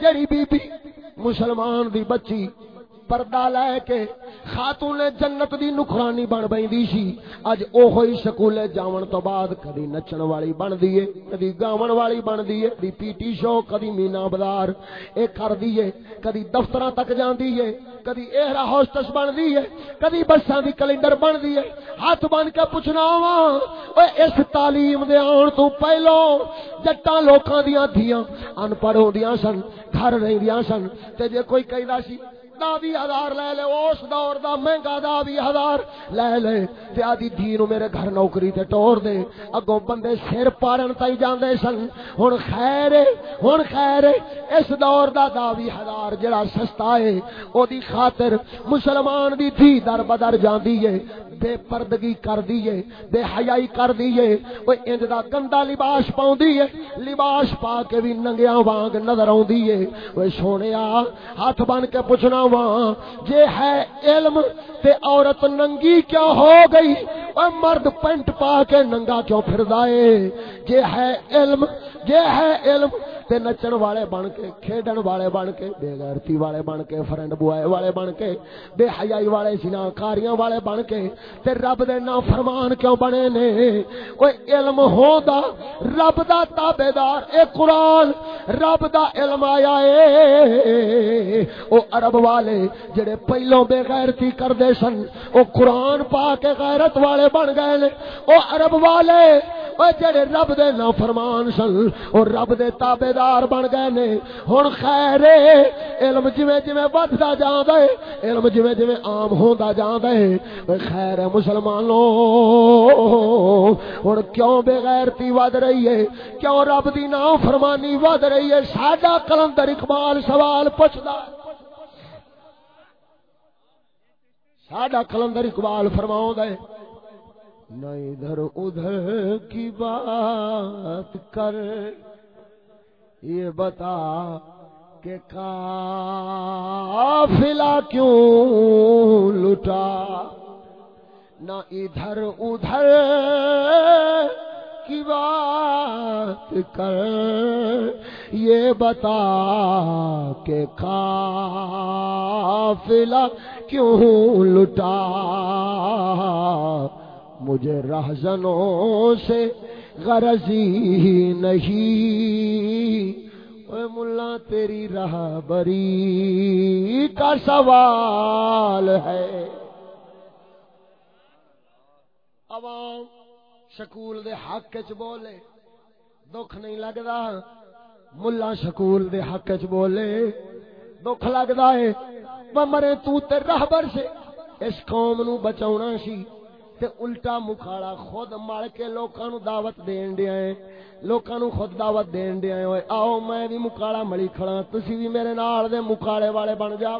Speaker 2: جڑی بی بی مسلمان دی بچی پردہ لے کے خاتون جنت دی نکرانی بن بیندی سی۔ اج اوہی سکولے جاون تو بعد کدی نچن والی بن دیے کدی گاون والی بن دیے کدی پی ٹی شو، کدی مینا بازار۔ اے کر دیے کدی دفتراں تک جاندی ہے کدی ایرا ہوسٹس بن دی ہے کدی بساں دی کیلنڈر بن دی ہے ہاتھ بن کے پوچھنا وا اوے اس تعلیم دے آن تو پہلو جٹاں لوکاں دیاں دھیاں ان پڑھ ہوندیاں سن، گھر رہندیاں سن۔ تے جے کوئی کہدا سی دا بھی ہزار لے لے اس دور دا مہنگا دا بھی ہزار لے لے۔ تے آدھی دھی نو میرے گھر نوکری تے ٹور دے۔ اگوں بندے سر پارن تائی جاندے سن۔ ہن خیر ہن خیر اس دور دا دا بھی ہزار جڑا سستا ہے۔ او دی خاطر مسلمان دی دھی در بدر جاندی ہے۔ بے پردگی کر دیئے بے حیائی کر دیئے۔ وہ انج دا گندا لباس پاؤں دیئے لباس پا کے بھی ننگیاں وانگ نظر آؤں دیئے وہ سونیا ہاتھ بن کے پوچھنا وہاں جے ہے علم تے عورت ننگی کیا ہو گئی؟ وہ مرد پینٹ پا کے ننگا کیوں پھر دائے جے ہے علم، جے ہے علم تے نچن والے بن کے، کھیڈن والے بن کے بے غیرتی والے بن کے فرنڈ بوائے والے بن کے بے حیائی والے سنا کاریاں والے بن کے تے رب دے نا فرمان کیوں بنے نے؟ کوئی علم ہوندا رب دا تابعدار، اے قرآن، رب دا علم آیا اے۔ او عرب والے جڑے پہلوں بے غیرتی کردے سن، او قرآن پا کے غیرت والے بن گئے نے۔ او عرب والے، او جڑے رب دے نا فرمان سن، او رب دے تابعدار بن گئے نے۔ ہن خیر علم جویں جویں وددا جاندا اے، علم جویں جویں عام ہوندا جاندا اے۔ خیر مسلمانوں، ہن کیوں بے غیرتی ود رہی ہے؟ کیوں رب دی نا فرمانی ود رہی ہے؟ ساڈا کلندر اقبال سوال پوچھدا ساڈا کلندر اقبال فرماؤں دے نہ ادھر ادھر کی بات کر، یہ بتا کہ کافلا کیوں لٹا؟ نہ ادھر ادھر کی بات کر، یہ بتا کہ کافلا کیوں لٹا؟ مجھے رہزنوں سے غرضی نہیں۔ اے ملا، تیری راہ بری کا سوال ہے۔ عوام شکول دے حق چ بولے، دکھ نہیں لگدا۔ ملا شکول دے حق چ بولے، دکھ لگدا ہے مرے تو تے رہبر سے، اس قوم نو بچاونا سی۔ تے الٹا مکھاڑا خود مل کے لوکاں نو دعوت دین دیا ہے لوکاں نو خود دعوت دین دیا ہے اوئے، آؤ میں بھی مکھاڑا ملی کھڑا۔ تسی بھی میرے نال دے مکھاڑے والے بن جاؤ۔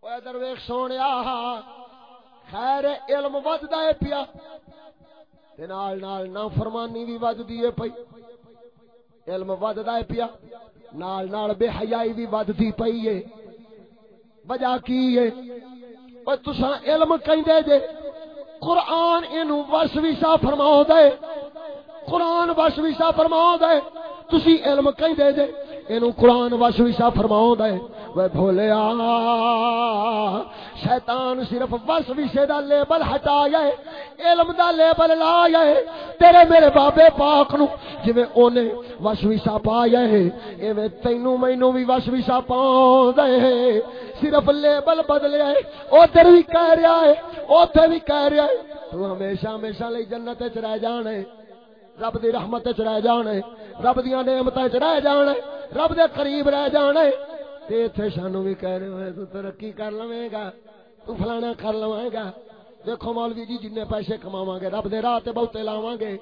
Speaker 2: اوے ادھر ویکھ سونیا خیر علم وددا ہے پیا۔ تے نال نال نافرمانی بھی وددی ہے پئی۔ علم وددا ہے پیا۔ نال نال بے حیائی بھی وددی پئی ہے۔ وجہ کی ہے؟ او تساں علم کہندے جے، قرآن اینو وسوسہ فرماؤ دے قرآن وسوسہ فرماؤ دے تسی علم کہندے جے۔ اینو قرآن وسوسہ فرماؤ دے وہ بھولیا، شیطان صرف وسوسے دا لیبل ہٹایا ہے، علم دا لیبل لایا ہے۔ تیرے میرے بابے پاک نو، جویں اونے وسوسہ پایا ہے، ایویں تینو مینوں بھی وسوسہ پاؤں دے صرف لیبل بدلیا ہے ادھر بھی کہہ رہا ہے، اوتھے بھی کہہ رہا ہے۔ تو ہمیشہ ہمیشہ لئی جنت وچ رہ جانا ہے۔ رب دی رحمت وچ رہ جانا ہے۔ رب دیاں نعمتاں وچ رہ جانا ہے۔ رب دے قریب رہ جانا ہے۔ تے ایتھے سانو بھی کہہ رہے ہوئے، تو ترقی کر لویں گا تو فلانا کر لویں گا دیکھو مولوی جی جن پیسے کماواں گے، رب دے راہ تے بہتے لاواں گے۔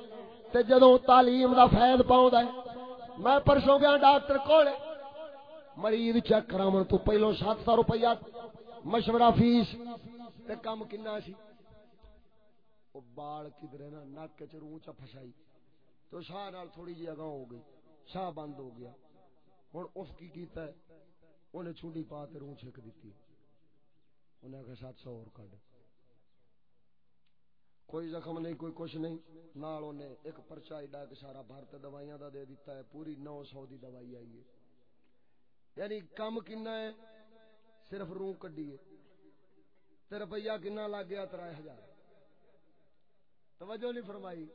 Speaker 2: تے جدوں تعلیم دا فیض پاوندا ہے، میں پرسوں گیا ڈاکٹر کول۔ مریض چیک کراون تو پہلو 700 روپیہ مشورہ فیس۔ تے کم کنا سی؟ او بال کدھر نا، نک چ روح چ پھسائی۔ تو شاہ نال تھوڑی جی اگاں ہو گئی، شاہ بند ہو گیا۔ ہن اس کی کیتا ہے؟ انہیں چھنڈی پا تے روح چھک دیتی۔ انہیں کہ سات سو اور کڈ۔ کوئی زخم نہیں، کوئی کچھ نہیں۔ نال انہیں ایک پرچہ ایڈا کہ سارا بھارت دوائیاں دا دے دیتا ہے، پوری نو سو دی دوائی آئی ہے۔ یعنی کم کنا ہے؟ صرف روح کڈی ہے۔ روپیہ کنا لگ گیا؟ ترائے ہزار۔ توجہ نہیں فرمائی۔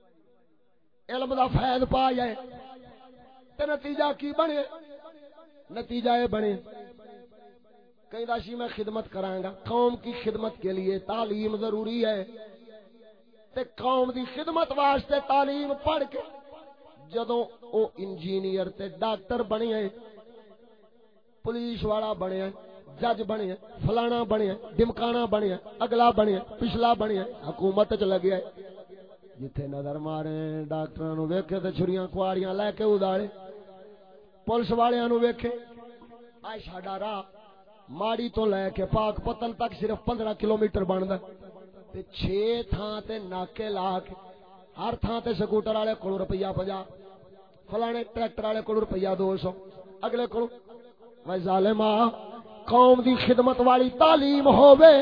Speaker 2: علم دا فیض پا جائے۔ تے نتیجہ کی بنے؟ نتیجہ یہ بنے۔ کہیں داشی میں خدمت کرائیں گا۔ قوم کی خدمت کے لیے تعلیم ضروری ہے۔ تے قوم دی خدمت واسطے تعلیم پڑھ کے جدوں او انجینئر تے ڈاکٹر بنی ہے پولیس والا بنیا جج بنیا فلانا بنیا ڈمکانا بنیا اگلا بنیا پچھلا بنیا حکومت چ لگیا ہے جتھے نظر مارے ڈاکٹر نو ویکھے تے چھریاں کواڑیاں لے کے ادارے پولیس والے نو ویکھے۔ آئے ساڈا راہ ماڑی تو لے کے پاک پتن تک صرف پندرہ کلو میٹر بنتا تے چھ تھان تے ناکے لا کے ہر تھان تے سکوٹر والے کو روپیہ پجا فلانے ٹریکٹر والے کو روپیہ دو سو۔ اگلے کو ظالما قوم دی خدمت والی تعلیم ہووے۔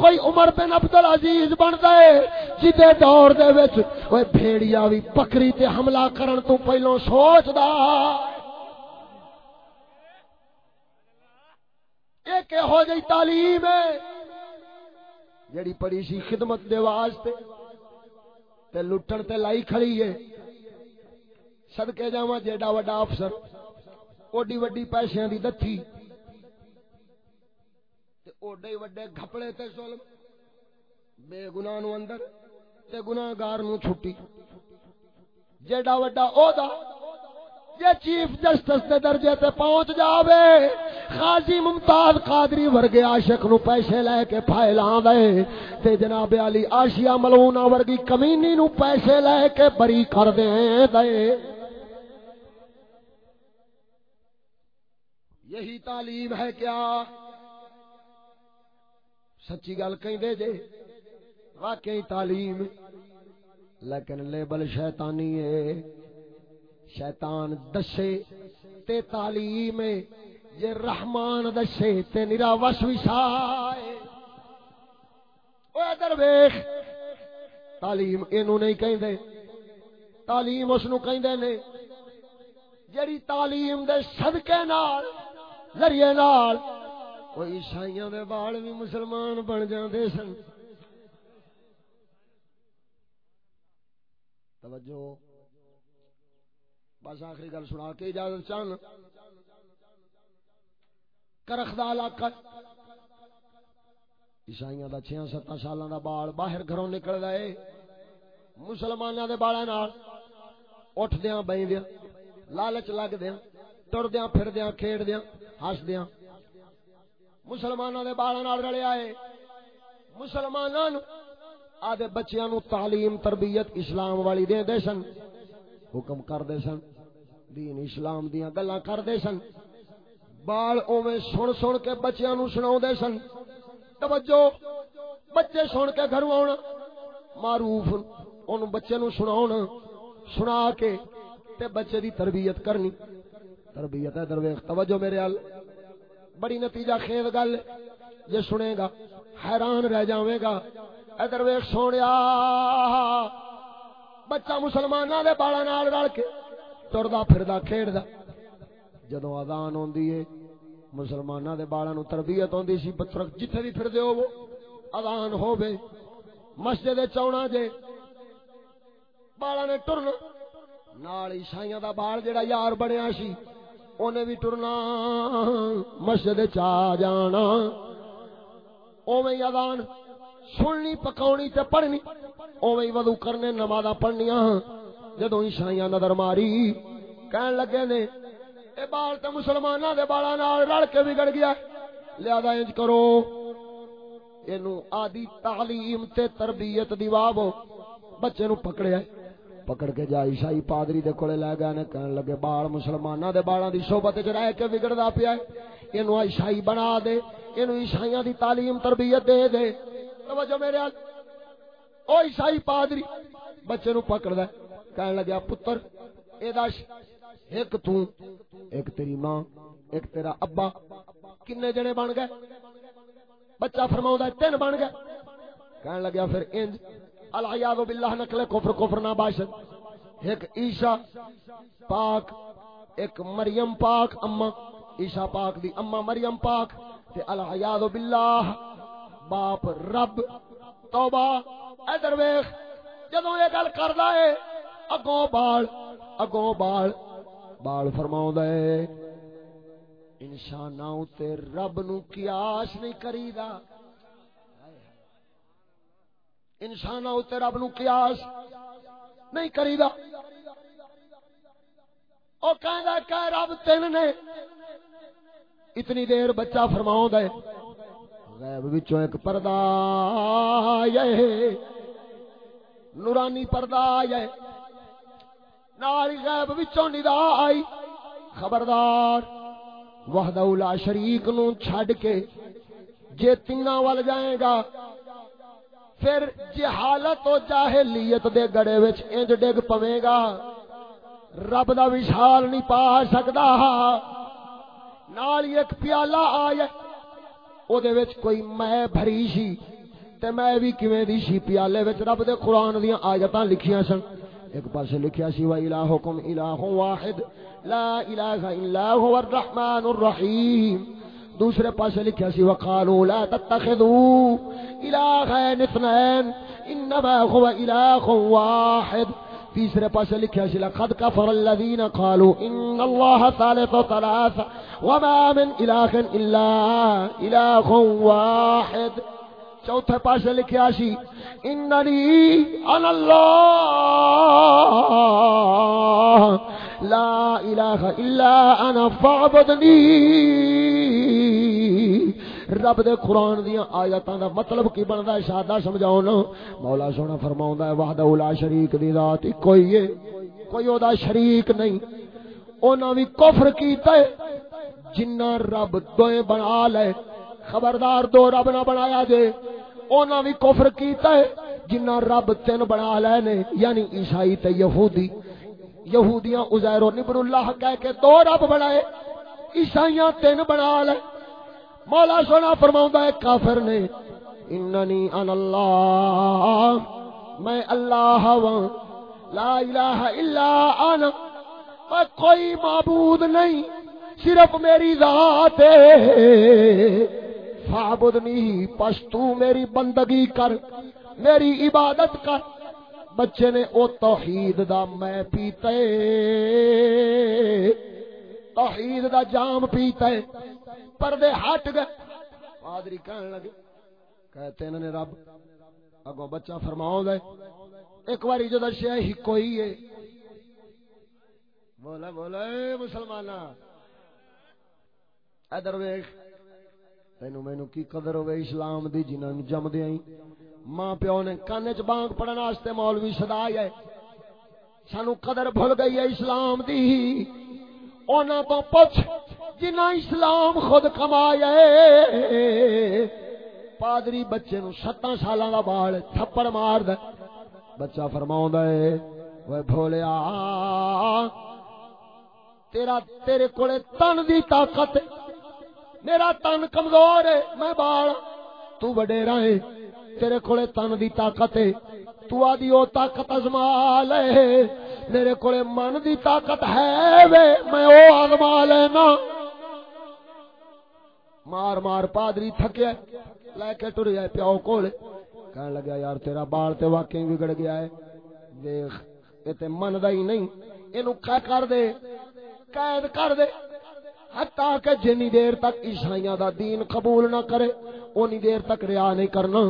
Speaker 2: کوئی عمر بن عبد العزیز بندا ہے، جدے دور دے وچ اوے بھیڑیا وی بکری تے حملہ کرن تو پہلو سوچدا۔ اے کہ ہو جئی تعلیم ہے جڑی پڑی سی خدمت دے واسطے، تے لٹن تے لائی کھڑی ہے۔ صدقے جاواں جیڈا وڈا افسر، اوڈی وڈی پیسیاں دی دتھی۔ تے اوڈے وڈے گھپڑے تے ظلم، بے گناہ نو اندر تے گناہگار نو چھٹی۔ جیڈا وڈا عہدہ جے چیف جسٹس دے درجے تے پہنچ جاوے۔ خاصی ممتاز قادری ورگے عاشق نو پیسے لے کے پھیلاں دے تے جناب علی آشیا ملونا ورگی کمینی نو پیسے لے کے بری کر دے دے۔ یہی تعلیم ہے کیا؟ سچی گل کہیں دے جے، واقعی تعلیم، لیکن لیبل شیطانی ہے۔ شیطان دسے تے تعلیم جے رحمان دسے تے نرا وس وسائے او ادھر ویکھ، تعلیم اینو نہیں کہندے، تعلیم اس نو کہندے نے جڑی تعلیم دے صدقے نال، ذریعے نال او عیسائیاں دے بال بھی مسلمان بن جاندے سن۔ توجہ۔ بس آخری گل سنا کے اجازت چاہن کرخ دا علاقہ۔ عیسائیاں دا چھیاں ستاں سالاں دا بال باہر گھروں نکل ہے مسلماناں دے بالاں نال۔ اٹھ دیاں بیندیاں لالچ لگ دیاں۔ ٹر دیاں، پھر دیاں کھیڈ دیاں ہس دیاں۔ مسلماناں دے بالاں نال مسلماناں آدھے بچیاں نو تعلیم، تربیت، اسلام والی دے دے سن۔ حکم کرتے سن۔ دین اسلام دیا گلا کرتے سن۔ بال اوے سن سن کے بچیاں نو سنا سن۔ توجہ، بچے سن کے گھروں آنا معروف، ان بچے نو سنا سنا کے تے بچے دی تربیت کرنی۔ تربیت ہے درویخ توجہ میرے ال بڑی نتیجہ خیز گل جے سنے گا، حیران رہ جاوے گا۔ ادھر ویخ سویا بچہ مسلمانوں کے بالا نال رل کے۔ تردا پھردا، کھیڈدا۔ جدوں اذان ہوندی ہے مسلمانوں کے بالا نو تربیت ہوندی سی پتر جتھے بھی پھردے ہو اذان ہوے مسجد چونا جے بالا نے ٹرنا۔ نال عیسائیاں دا بال جڑا یار بنیا سی، اونے بھی ٹرنا۔ مسجد چا جانا۔ اوویں اذان سننی، پکاونی تے پڑھنی۔ اوویں وضو کرنے نماز پڑھنیاں۔ جدوں عیسائیاں نظر ماری، کہن لگے نے، اے بال تے مسلماناں دے بالاں نال رل کے بگڑ گیا، لہذا انج کرو۔ اینو آدی تعلیم تے تربیت دیواو بچے نو پکڑیا پکڑ کے جا عیسائی پادری دے کولے لے گئے نے، کہن لگے بال مسلماناں دے بالاں دی صحبت وچ رہ کے بگڑدا پیا اینو عیسائی بنا دے، اینو عیسائیاں دی تعلیم تربیت دے دے۔ توجہ میرے او عیسائی پادری، بچے نو پکڑ دے کہنے لگا پتر، اے داش، ایک تو، ایک تیری ماں، ایک تیرا ابا، کنے جنے بن گئے? بچہ فرماؤں ہے، تین بن گئے. کہنے لگا پھر، انج، العیاذ باللہ نکلے کفر کفر نہ باشد. ایک عیسیٰ پاک، ایک مریم پاک اما عیسیٰ پاک دی اما مریم پاک، تے العیاذ باللہ، باپ رب، توبہ، ادھر ویخ جدو یہ گل کردا ہے اگوں بال اگوں بال۔ بال فرماؤں دے انسان تے رب نو قیاس نہیں کریدا۔ انسان تے رب نو قیاس نہیں کریدا۔ او کہندا کہ رب تین نے اتنی دیر بچہ فرماؤں دے غیب وچوں ایک پردہ آئے نورانی پردہ آئے ناری غیب وچوں ندا آئی۔ خبردار، وحدہ لا شریک نو چھڑ کے جے تینہ وال جائے گا، پھر جہالت و جاہلیت دے گڑے وچ انج ڈگ پوے گا۔ رب دا وشال نہیں پا سکدا۔ نال ایک پیالہ آیا او دے وچ کوئی میں بھری سی، تے میں بھی کیویں دی سی پیالے وچ؟ رب دے قرآن دیاں آیتاں لکھیاں سن۔ ایک پاسے لکھیا سی وا الہکم الہ واحد، لا الہ الا هو الرحمن الرحیم۔ دوسرے پاسے لکھیا سی وقالوا لا تتخذوا الہین اثنین، انما هو الہ واحد۔ تیسرے پاسے لکھیا سی لقد کفر الذین قالوا ان اللہ ثالث ثلاث، وما من الہ الا الہ واحد۔ چوتھے پاسے لکھیا سی، اننی ان اللہ، لا الہ الا انا فعبدنی رب دے قرآن دیاں آیاتاں دا مطلب کی بندا ہے؟ سادہ سمجھاؤ نا؟ مولا سونا فرماوندا ہے، وحدہ لا شریک دی ذات کوئی ہے، کوئی او دا شریک نہیں۔ انہاں وی کفر کیتا ہے جنہ رب دوئے بنا لے۔ خبردار دو رب نہ بنایا جے۔ انہاں وی کفر کیتا ہے، جنہ رب تین بنا لے نے یعنی عیسائی تے یہودی۔ یہودیاں عزیر و نبر اللہ کہہ کے دو رب بنائے، عیسائیاں تین بنا لے۔ مولا سونا فرماؤں ہے، کافر نے، اننی ان اللہ، میں اللہ ہوں لا الہ الا انا، میں کوئی معبود نہیں، صرف میری ذات ہے۔ فعبدنی پس تو میری بندگی کر، میری عبادت کر۔ بچے نے، او توحید دا میں پیتے، توحید دا جام پیتے۔ پردے ہٹ گئے۔ پادری کہنے لگے، کہتے انہوں نے، رب اگو بچہ فرماؤ دے۔ ایک باری جو دشیا ہی کوئی ہے۔ بولا بولا مسلمان ادھر ویخ تینو مینو کی قدر ہوئے اسلام دی جنہوں نے جم دیا ماں پیو نے کانے چ بانگ پڑھنا واسطے مولوی صدا ہے۔ سانو قدر بھول گئی ہے اسلام دی۔ اونا تو پوچھ جنہ اسلام خود کمایا پادری بچے نو ستاں سالاں دا بال تھپڑ مار دے۔ بچہ فرماؤں دے وہ بھولیا، تیرا تیرے کولے تن دی طاقت میرا تن کمزور ہے، میں بال۔ تو وڈیرا ہے، تیرے کولے تن دی طاقت ہے۔ تو آدھی او طاقت ازما لے میرے کولے من دی طاقت ہے وے، میں او ازما لینا مار مار پادری تھکیا لے کے ٹر گیا پیو کول کہنے لگا یار تیرا بال تے واقعی بگڑ گیا ہے۔ دیکھ، یہ تے مندا ہی نہیں، اینو کا کر دے۔ قید کر دے۔ حتیٰ کہ جنی دیر تک عیسائیاں دا دین قبول نہ کرے، اونی دیر تک ریا نہیں کرنا۔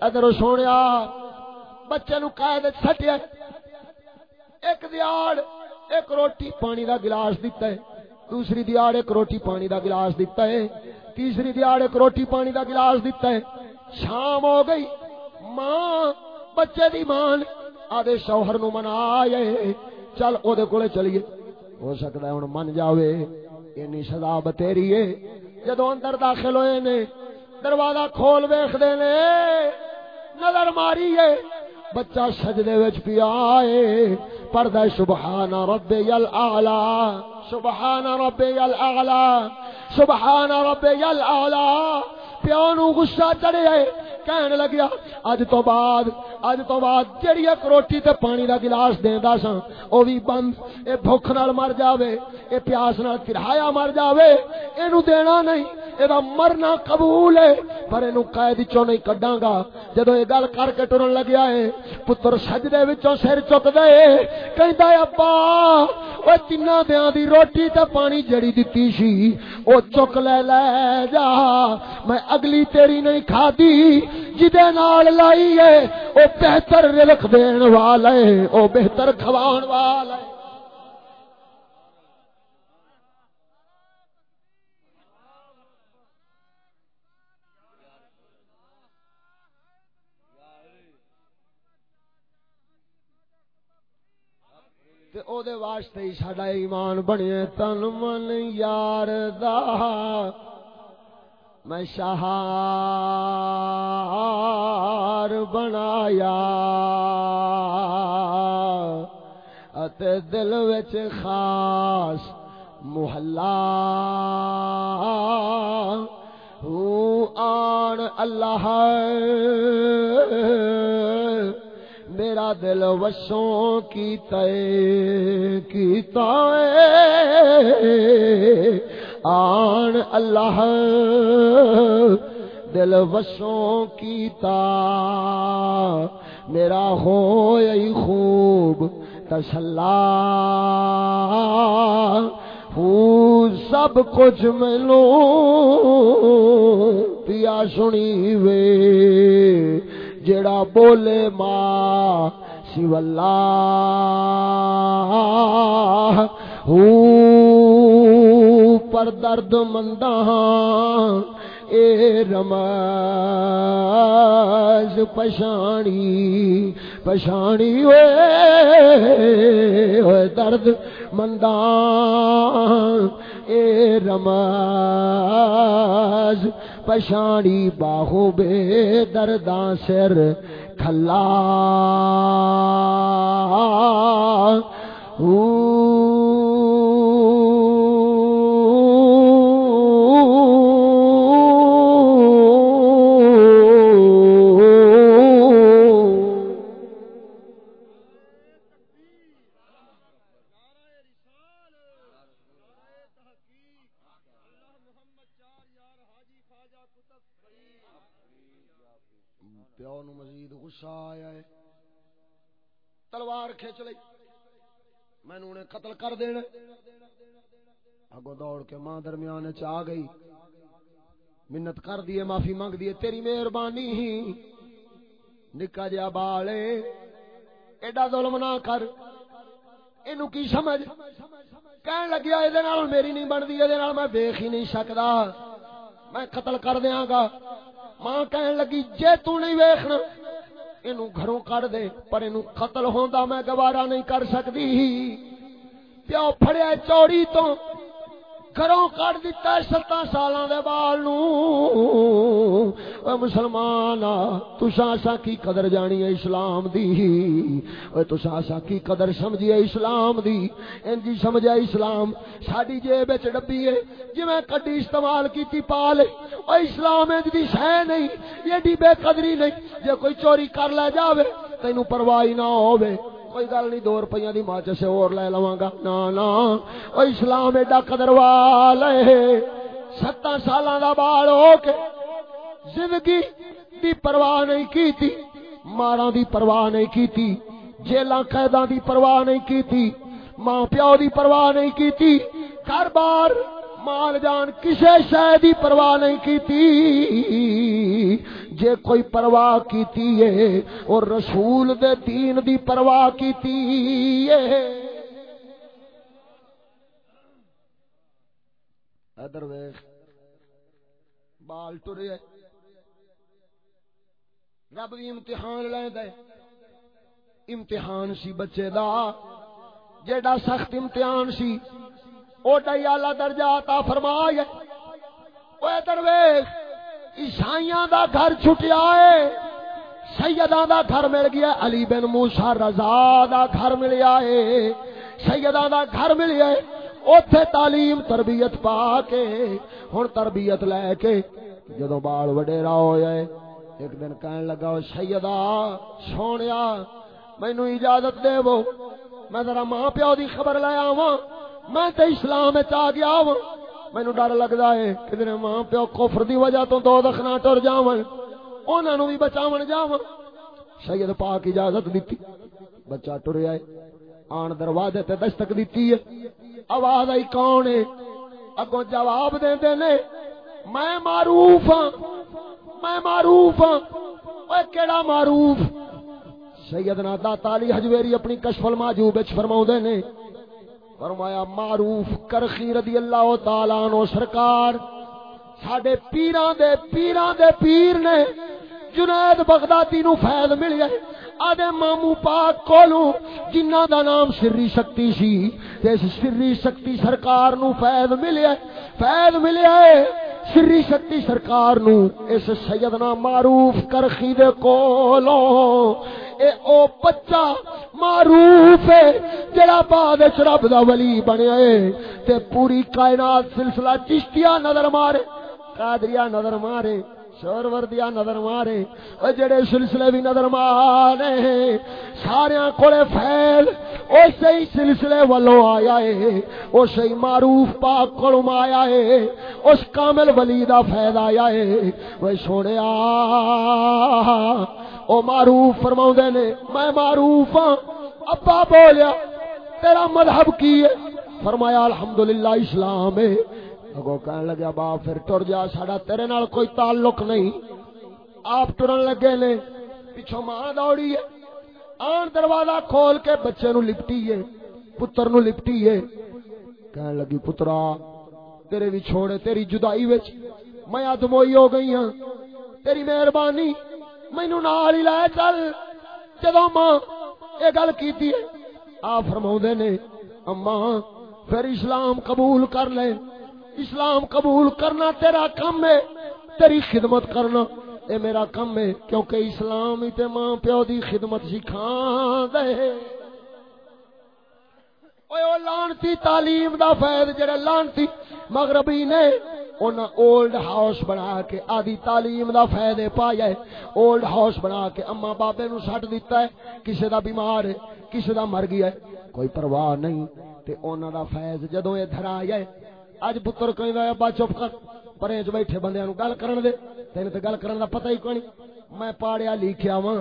Speaker 2: ادھر سونیا بچے نو قید سٹیا۔ ایک دیاڑ، ایک روٹی پانی دا گلاس دیتا ہے۔ دوسری دیاڑ، ایک روٹی پانی دا گلاس دیتا ہے۔ تیسری دیاڑ، ایک روٹی پانی دا گلاس دیتا ہے۔ شام ہو گئی۔ ماں، بچے دی ماں آدھے شوہر نو منا آئے چل او دے کولے چلیے۔ ہو سکتا ہے ہن من جاوے۔ اینی سزا بتیری ہے۔ جدو اندر داخل ہوئے نے، دروازہ کھول ویخ دے نے، نظر ماری ہے۔ بچہ سجدے وچ پیا ہے۔ پردہ سبحان ربی الاعلی سبحان ربی الاعلی سبحان ربی الاعلی پیو نو غصہ چڑھے کہن لگیا اج تو بعد اج تو بعد جڑی ایک روٹی تے پانی دا گلاس دیندا سا او وی بند اے بھوک نال مر جاوے اے پیاس نال کرہایا مر جاوے اینو دینا نہیں اے دا مرنا قبول ہے پر اینو قید چوں نہیں کڈاں گا جدو اے گل کر کے ٹرن لگیا ہے پتر سجدے وچوں سر چک دے کہندا ہے ابا او تینا دیاں دی روٹی تے پانی جڑی دتی سی او چک لے لے جا میں اگلی تیری نہیں کھادی جدے نال لائی ہے، او بہتر رزق دین والا ہے، او بہتر کھوان والا ہے۔ او دے واسطے ہی ساڈا ایمان بنیا تن من یار دا۔ میں شہار بنایا۔ اتے دل وچ خاص محلہ۔ آن اللہ۔ میرا دل وشوں کی تے کی آن اللہ دل وشوں کی تا میرا ہو خوب تسلا۔ سب کچھ ملو پیا سنی وے، جڑا بولے ماں شیو اللہ۔ پر درد مندہ اے رماز پشانی پشانی ہوئے درد مندان، اے رماز پشانی باہو بے درداں سر کھلا قتل کر دینا اگو دوڑ کے ماں درمیان چ گئی۔ منت کر دیے معافی منگ دیے تیری مہربانی۔ ہی نکا جا بال ایڈا ظلم نہ کر۔ اینو کی سمجھ؟ کہن لگیا یہ میری نہیں بنتی یہ میں دیکھ ہی نہیں سکتا میں قتل کر دیا گا۔ ماں کہن لگی، جے تو نہیں ویخنا، اینو گھروں کر دے، پر اینو قتل ہوندا میں گوارا نہیں کر سکتی پیو پھڑیا چوڑی تو گھروں کٹ دیتا ہے ستاں سالاں دے بال نو۔ اے مسلمان، تساں اساں کی قدر جانی ہے اسلام دی؟ اے تساں اساں کی قدر سمجھی ہے اسلام دی؟ ان سمجھا اسلام؟ ساڈی جیب وچ ڈبی ہے۔ جویں کڈی استعمال کیتی پا لے او اسلام وچ دی شے نہیں، ایڈی بے قدری نہیں۔ جے کوئی چوری کر لے جاوے، تینوں پرواہ نہ ہوے کوئی گل نہیں، دو روپیہ دی ماچ سے اور لے لواں گا۔ نا نا او اسلام ایڈا قدر والے ستاں سالاں دا بال ہو کے زندگی دی پرواہ نہیں کیتی، ماراں دی پرواہ نہیں کیتی، جیلاں قیداں دی پرواہ نہیں کیتی، ماں پیو دی پرواہ نہیں کیتی، گھر بار مال جان کسے شہ دی پرواہ نہیں کیتی۔ جے کوئی پرواہ کیتی ہے، اور رسول دے دین دی پرواہ کیتی ہے۔ ادھر ویخ بال ٹرے۔ رب بھی امتحان لے دے امتحان سی بچے دا۔ جیڑا سخت امتحان سی اوڈا ہی اعلی درجہ عطا فرمایا او ادھر ویخ عیسائیاں دا گھر چھٹیا ہے، سیداں دا گھر مل گیا، علی بن موسی رضا دا گھر ملیا ہے۔ سیداں دا گھر ملیا ہے، اوتھے تعلیم تربیت پا کے، ہن تربیت لے کے جدوں بال وڈیرا ہویا ہے، ایک دن کہن لگا، او سیدا سونیا، مینوں اجازت دے وہ میں ذرا ماں پیو دی خبر لے آواں، میں تے اسلام وچ آ گیا وا مینو ڈر لگتا ہے کہ ماں پیو کفر دی وجہ تو دو دخنا ٹر جا انہوں بھی بچاو جا سید پاک اجازت دیتی بچہ ٹریا ہے، آن دروازے تے دستک دیتی ہے۔ آواز آئی، کون ہے؟ اگوں جواب دے دے نے، میں معروف ہاں میں معروف ہاں۔ اے کیڑا معروف؟ سیدنا داتا علی حجویری اپنی کشف الماجوب وچ فرماؤندے نے فرمایا، معروف کرخی رضی اللہ تعالیٰ عنہ سرکار ساڑے پیران دے پیران دے پیر نے جنید بغدادی نو فیض مل گئے آدھے مامو پاک کولو جنہ دا نام سری شکتی سی، تے سری شکتی سرکار نو فیض ملیا فیض ملیا سری شکتی سرکار نو۔ اس سیدنا معروف کرخی دے کولو اے او بچہ معروف ہے، جڑا بعد وچ رب دا ولی بنیا ہے تے پوری کائنات سلسلہ چشتیاں نظر مارے قادریہ نظر مارے۔ شور وردیا نظر مارے۔ او جڑے سلسلے بھی نظر مارے سارے کولے فیل اسی ہی سلسلے والو آیا ہے اسی ہی معروف پاک کولم آیا ہے اس کامل ولی دا فیض آیا ہے وہ سونے او معروف فرماؤں دے نے، میں معروف ہاں۔ ابا بولیا، تیرا مذہب کی ہے؟ فرمایا، الحمدللہ اسلام ہے اگو کہن لگا با پھر ٹر جا، ساڈا تیرے نال کوئی تعلق نہیں. آپ ٹرن لگے نے پیچھو ماں دوڑی ہے، آن دروازہ کھول کے بچے نو لپٹی ہے، پتر نو لپٹی ہے. کہن لگی، پترا، تیرے بھی چھوڑے، تیری جدائی وچ میں ادموئی ہو گئی ہاں تیری مہربانی مینو نال ہی لے چل۔ جدو ماں یہ گل کیتی ہے آ فرماؤ نے اما پھر اسلام قبول کر لے۔ اسلام قبول کرنا تیرا کم ہے، تیری خدمت کرنا۔ اے میرا کم ہے، کیونکہ اسلام ہی تے ماں پیو دی خدمت سکھا دے او لانتی تعلیم دا فیض جڑے لانتی مغربی نے انہاں اولڈ ہاؤس بنا کے آدھی تعلیم دا فیض پایا ہے۔ اولڈ ہاؤس بنا کے اما بابے نو سٹ دیتا ہے، کسے دا بیمار ہے، کسے دا مر گیا ہے۔ کوئی پرواہ نہیں، تے انہاں دا فیض جدوں ادھر آیا ہے اج پتر کہیں ابا چپ کر پرے چ بیٹھے بندے نو گل کرن دے۔ تین تے گل کرن دا پتہ ہی کوئی میں پاڑیا لکھیا وا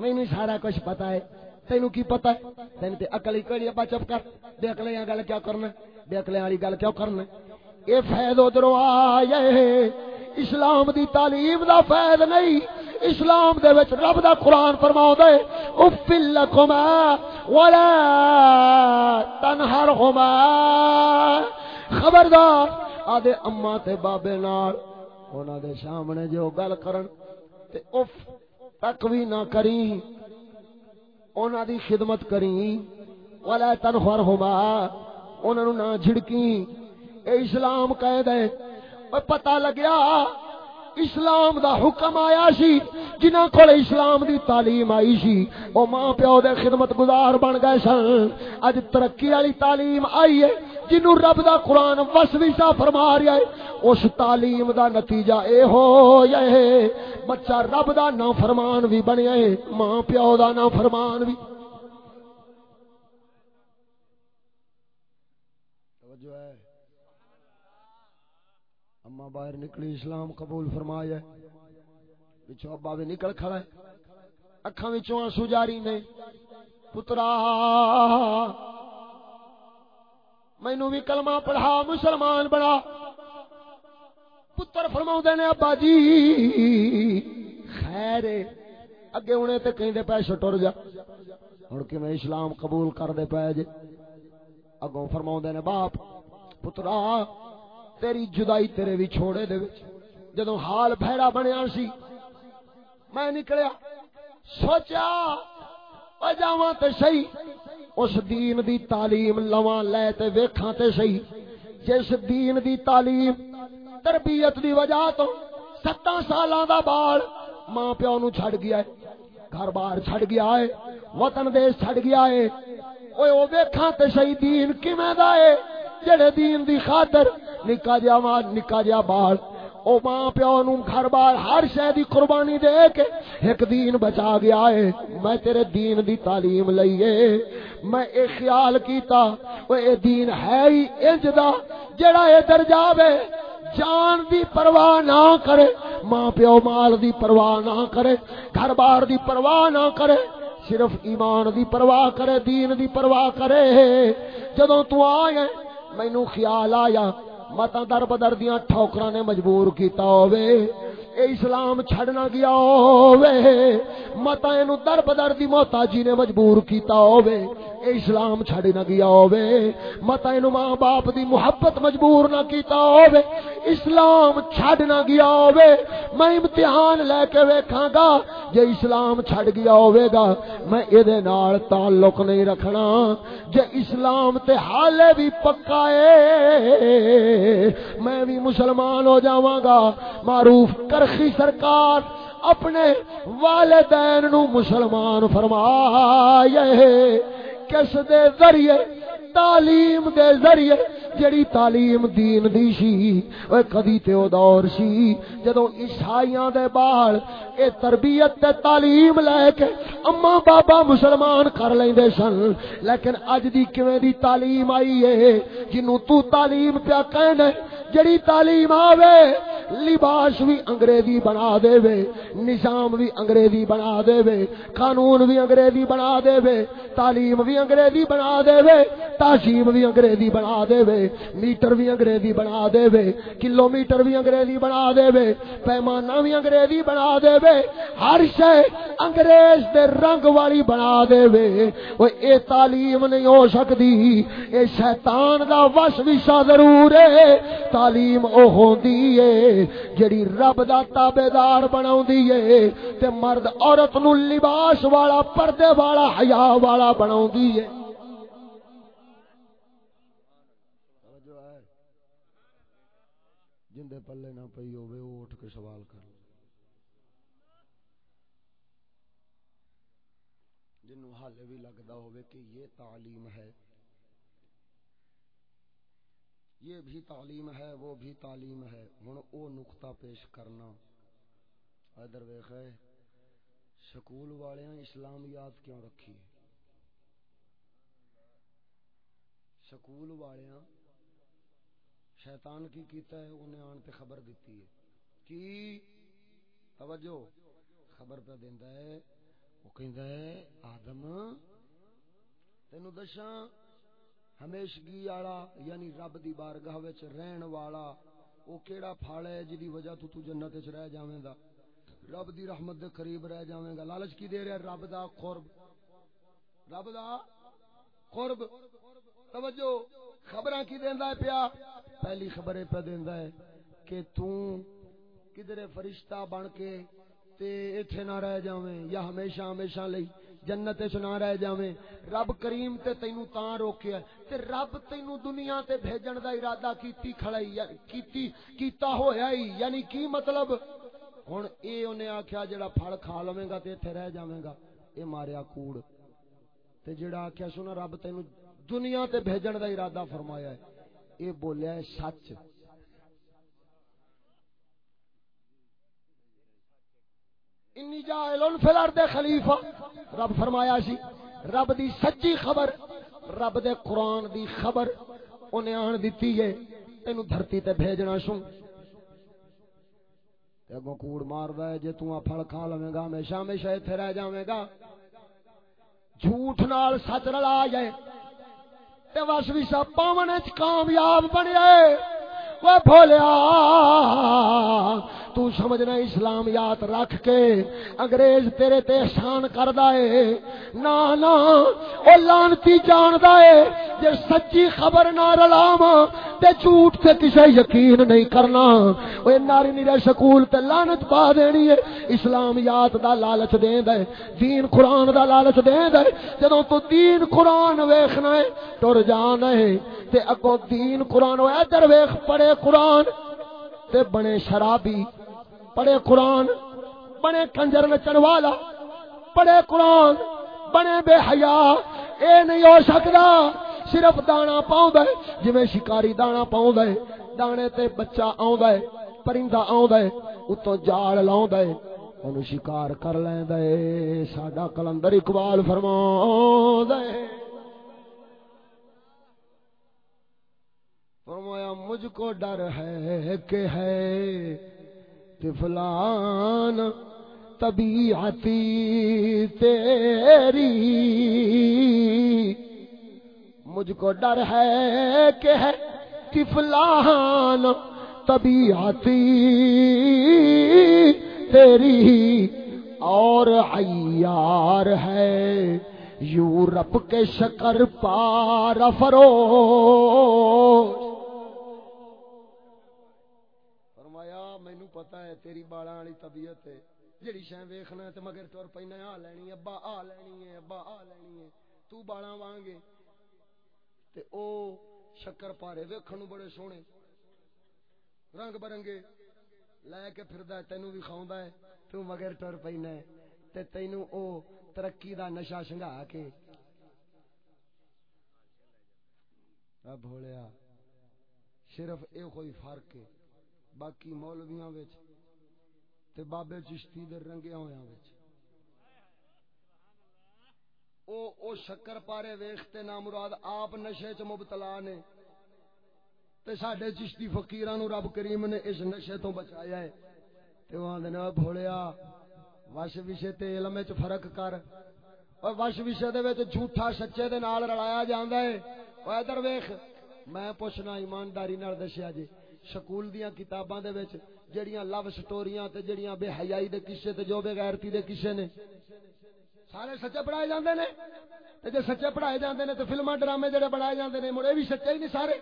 Speaker 2: مینوں سارا کچھ پتہ ہے۔ تینوں کی پتہ ہے؟ تین تے عقل ہی کوئی ابا چپ کر۔ دیکھ لے گل کیا کرنا دیکھ لے والی گل کیوں کرنا اے فائد ادھر آیا اسلام دی تعلیم دا فائد نہیں۔ اسلام دے وچ رب دا قرآن فرماؤ دے افل لکما ولا تنہرہما خبردار، آدھے اما تے بابے نال، انہاں دے سامنے جو گل کرن، تے اف، تک بھی نہ کریں انہاں دی خدمت کریں ولا تنخر ہما انہاں نو نہ جھڑکیں اے اسلام قید ہے پتہ لگیا اسلام دا حکم آیا سی جنہ کول اسلام دی تعلیم آئی سی، او ماں پیو دے خدمت گزار بن گئے سن۔ اج ترقی والی تعلیم آئی ہے جنو رب دا قرآن وسویسا فرما رہا ہے، اس تعلیم دا نتیجہ اے ہو ہے بچہ رب دا نا فرمان بھی بنیا ہے ماں پیو دا نا فرمان بھی۔ اما باہر نکلی، اسلام قبول فرمایا۔ پچھو ابا بھی نکل کھڑا ہے۔ اکھاں وچوں آنسو جاری نے۔ پترا مینو بھی کلمہ پڑھا، مسلمان بڑا پتر فرما نے، ابا جی خیر اگے ہونے تے کہیں دے پیسے ٹر جا۔ ہوں کہ میں اسلام قبول کر دے پے جے؟ اگوں فرما نے، باپ، پترا تیری جدائی تیرے بھی چھوڑے دے جدو حال بھڑا بنیا سی، میں نکلیا۔ سوچا جاواں تے صحیح، اس دین دی تعلیم لواں لے تے ویکھاں تے صحیح۔ جس دین دی تعلیم تربیت دی وجہ تو ستاں سالاں دا بال ماں پیو نو چھڑ گیا ہے۔ گھر بار چھڑ گیا ہے، وطن دیش چھڑ گیا ہے۔ اوے او ویکھاں تے صحیح دین کیویں دا ہے؟ جڑے دین دی خاطر نکا جا ماں نکا جا بال او ماں پیو نو گھر بار ہر شے دی قربانی دے کے ایک دین بچا گیا ہے۔ میں تیرے دین دی تعلیم لئیے میں اے خیال کیتا، او اے دین ہے ہی انج دا، جڑا ادھر جاوے جان دی پرواہ نہ کرے، ماں پیو مال دی پرواہ نہ کرے، گھر بار دی پرواہ نہ کرے، صرف ایمان دی پرواہ کرے، دین دی پرواہ کرے۔ جدوں تو آئے مینو خیال آیا متا در بدر دیا ٹھوکر نے مجبور کیتا ہوئے اے اسلام چھڑنا گیا ہووے۔ متا اینو در بدر دی محتاجی نے مجبور کیتا ہووے۔ اے اسلام چھڑ نہ گیا ہووے۔ متا اینو ماں باپ دی محبت مجبور نہ کیتا ہووے۔ اسلام چھڑ نہ گیا ہووے۔ میں امتحان لے کے ویکھاں گا جے اسلام چھڑ گیا ہووے گا۔ میں اے دے نال تعلق نہیں رکھنا۔ جے اسلام تے حالے بھی پکا اے میں بھی مسلمان ہو جاواں گا۔ معروف کر کرخی سرکار اپنے والدین نو مسلمان فرمائے کس دے ذریعے تعلیم دے ذریعے جڑی تعلیم دین دی سی او کدی تے او دور سی جدوں عیسائیاں دے بال اے تربیت تے تعلیم لے کے اما بابا مسلمان کر لیندے سن، لیکن اج دی کیویں دی تعلیم آئی ہے جنوں تو تعلیم پیا کہنے جڑی تعلیم آوے، لباس بھی انگریزی بنا دے وے نظام بھی انگریزی بنا دے وے قانون بھی انگریزی بنا دے وے تعلیم بھی انگریزی بنا دے۔ وے تہذیب بھی انگریزی بنا دے وے، میٹر بھی انگریزی بنا دے وے کلو میٹر بھی انگریزی بنا دے وے، پیمانہ بھی انگریزی بنا دے وے، ہر شے انگریز دے رنگ والی بنا دے وے۔ وہ اے تعلیم نہیں ہو سکتی، اے شیطان دا وس وسا ضرور ہے۔ تعلیم او ہوندی ہے، جڑی رب دا تابعدار بناوندی ہے، تے مرد عورت نو لباس والا، پردے والا، حیا والا بناوندی ہے۔ جن دے پلے نہ پئی ہوے او اٹھ کے سوال کر جنوں حالے بھی لگدا ہوے کہ یہ تعلیم ہے۔ یہ بھی تعلیم ہے، وہ بھی تعلیم ہے۔ ہوں او نقطہ پیش کرنا۔ ادھر ویخ سکول والے اسلامیات کیوں رکھی؟ ہے سکول والے شیطان کی کیتا ہے، انہیں آن تے خبر دیتی ہے۔ کی؟ توجہ۔ خبر پہ دینا ہے۔ وہ کہندا ہے، آدم، تینو دساں، ہمیشگی والا یعنی رب دی بارگاہ وچ رہن والا او کیڑا پھل ہے جدی وجہ تو تو جنت وچ رہ جاویں گا؟ رب دی رحمت دے قریب رہ جاویں گا۔ لالچ کی دے رہا رب دا قرب۔ رب دا قرب۔ توجہ۔ خبراں کی دیندا ہے پیا؟ پہلی خبر پہ دیندا ہے کہ تو کدھر فرشتہ بن کے تے ایتھے نہ رہ جاویں یا ہمیشہ ہمیشہ لئی جنت چ نہ رہ جاویں۔ رب کریم تے تینو تاں روکیا تے رب تینو دنیا تے بھیجن دا ارادہ کیتی کھڑائی کیتی، کیتا ہویا ہی یعنی کی مطلب؟ ہن اے اونے آکھیا جڑا پھل کھا لویں گا تے ایتھے رہ جاویں گا، اے ماریا کوڑ۔ تے جڑا آکھیا سنا رب تینو دنیا تے بھیجن دا ارادہ فرمایا ہے۔ اے بولیا ہے سچ۔ انی جائلن فی الارض خلیفہ۔ رب فرمایا سی، رب دی سچی خبر، رب دے قرآن دی خبر انہیں آن دیتی ہے، تینو دھرتی تے بھیجنا سن۔ تے اگوں کوڑ ماردا ہے، جے تو پھل کھا لویں گا، ہمیشہ ہمیشہ ایتھے رہ جاویں گا۔ جھوٹ نال سچ رلا جائے۔ تے وس بھی سب پاون وچ کامیاب بنیا وہ بھولیا تو سمجھنا اسلامیات رکھ کے انگریز تیرے تے احسان کردا ہے۔ نا نا او لانتی جاندا ہے۔ جے سچی خبر نہ رلام تے جھوٹ تے کسے یقین نہیں کرنا۔ او ناری نیرے سکول تے لعنت پا دینی ہے۔ اسلامیات دا لالچ دیندا ہے۔ دین قرآن دا لالچ دیندا ہے۔ جدوں تو دین قرآن ویکھنا ہے، ٹر جانا ہے۔ تے اگوں دین قرآن او ادھر ویکھ، پڑھے قرآن۔ تے بنے شرابی۔ پڑھے قرآن، بنے کنجر نچن والا پڑھے قرآن، بنے بے حیا، اے نہیں ہو سکتا، صرف دانا پاؤں دے، جویں شکاری دانا پاؤں دے، دانے تے بچہ آؤں دے، پرندہ آؤں دے، اتوں جال لاؤں دے، انہوں شکار کر لیں دے، ساڈا کلندر اقبال فرماؤں دے۔ فرمایا، مجھ کو ڈر ہے کہ ہے طفلان طبیعتی تیری مجھ کو ڈر ہے کہ ہے طفلان طبیعتی تیری اور عیار ہے یورپ کے شکر پار فرو فرمایا مینو پتا ہے، تیری بالا والی طبیعت ہے۔ جڑی شہ ویخنا تو مگر تر پہنا آ لینی ابا آ لینی ہے، ابا آ لینی ہے۔ تو بالا وانگے تے او شکر پارے ویکھن بڑے سونے۔ رنگ برنگے لے کے پھردا تینوں بھی کھاوندا ہے۔ تو مگر ٹر پینا ہے۔ تے تینوں او ترقی دا نشہ شنگا کے۔ بھولیا صرف اے کوئی فرق ہے۔ باقی مولویاں وچ تے بابے چشتی دے رنگیاں ہویاں وچ۔ او او شکر پارے ویختے نا مراد آپ نشے چ مبتلا نے۔ تے ساڈے چشتی فقیراں نو رب کریم نے اس نشے تو بچایا ہے۔ تے وہاں دے نا بھولیا، وش وشے تے علم وچ فرق کر۔ اور وش وشے دے وچ جھوٹا سچے دے نال رلایا جاندا ہے۔ او ادھر ویکھ میں پوچھنا ایمانداری نال دسیا جی سکول دیاں کتاباں دے وچ جڑیاں لو سٹوریاں تے جڑیاں بے حیائی دے قصے تے جو بے غیرتی دے قصے نے۔ سارے سچے پڑھائے جاندے نے۔ تے جے سچے پڑھائے جاندے نے تے فلماں ڈرامے جڑے بنائے جاندے نے، مڑے بھی سچے ہی نہیں سارے۔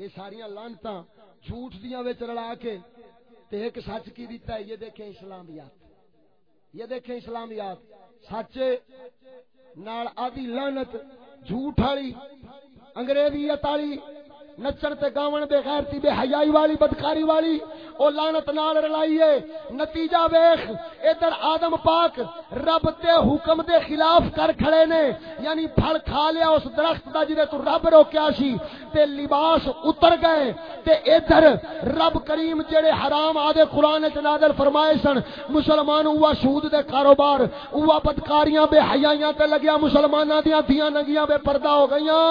Speaker 2: یہ ساریاں لانتاں جھوٹ دیاں وچ رلا کے تے ایک سچ کی دیتا ہے، یہ دیکھیں اسلامیات یہ دیکھیں اسلامیات سچے نال آدھی لعنت، جھوٹ والی انگریزیت والی نچن تے گاون بے غیرتی بے حیائی والی، بدکاری والی، او لعنت نال رلائیے نتیجہ ویکھ، ادھر آدم پاک رب تے حکم دے خلاف کر کھڑے نے یعنی پھل کھا لیا اس درخت دا جے تو رب روکیا سی، تے لباس اتر گئے، تے ادھر رب کریم جڑے حرام آدے قرآن وچ نازل فرمائے سن مسلمان ہوا سود دے کاروبار ہوا بدکاریاں، بے حیائیاں تے لگیا مسلماناں دیاں دیاں ننگیاں، بے پردہ ہو گئیاں۔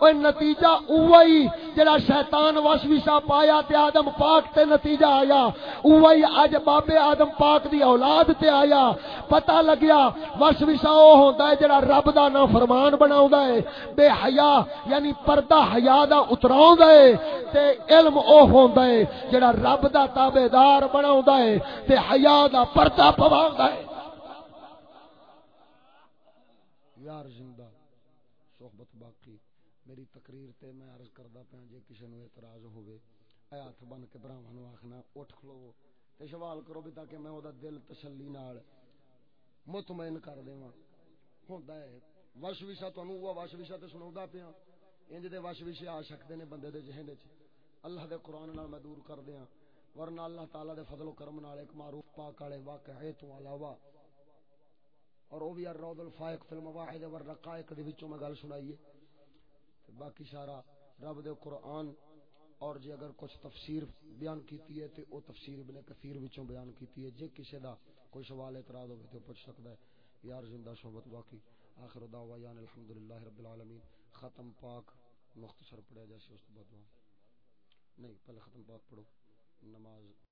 Speaker 2: اوے نتیجہ اوہی جڑا شیطان وسوسہ پایا تے آدم پاک تے نتیجہ آیا، اوہی اج بابے آدم پاک دی اولاد تے آیا۔ پتہ لگیا وسوسہ او ہوندا ہے جڑا رب دا نا فرمان بناوندا ہے۔ بے حیا یعنی پردہ حیا دا اتراوندا ہے تے علم او ہوندا ہے جڑا رب دا تابعدار بناوندا ہے تے حیا دا پردہ پواوندا ہے یار زندہ صحبت باقی میری تقریر تے میں عرض کردا پیا جے کسی نو اعتراض ہوے اے ہاتھ بن کے بھراواں نو آکھنا اٹھ کھلو تے سوال کرو بھی تاکہ میں او دا دل تسلی نال مطمئن کر دیواں۔ ہوندا ہے وش وشا تانوں وہ وش وشا تے سناوندا پیا انج دے وش وشے آ سکدے نے بندے دے ذہن وچ۔ اللہ دے قرآن نال میں دور کر دیاں۔ ورنہ اللہ تعالی دے فضل و کرم نال ایک معروف پاک والے واقعے تو علاوہ۔ اور وہ بھی الروض الفائق فی المواحد والرقائق دے وچوں میں گل سنائیے۔ باقی سارا رب دے قرآن اور جے اگر کچھ تفسیر بیان کیتی ہے تے او تفسیر ابن کثیر وچوں بیان کیتی ہے، جے کسے دا کوئی سوال اعتراض ہوے تے پوچھ سکدا ہے۔ یار زندہ صحبت باقی آخر دعوا یان الحمدللہ رب العالمین۔ ختم پاک مختصر پڑھیا جیسے اس بعد نہیں، پہلے ختم پاک پڑھو۔ نماز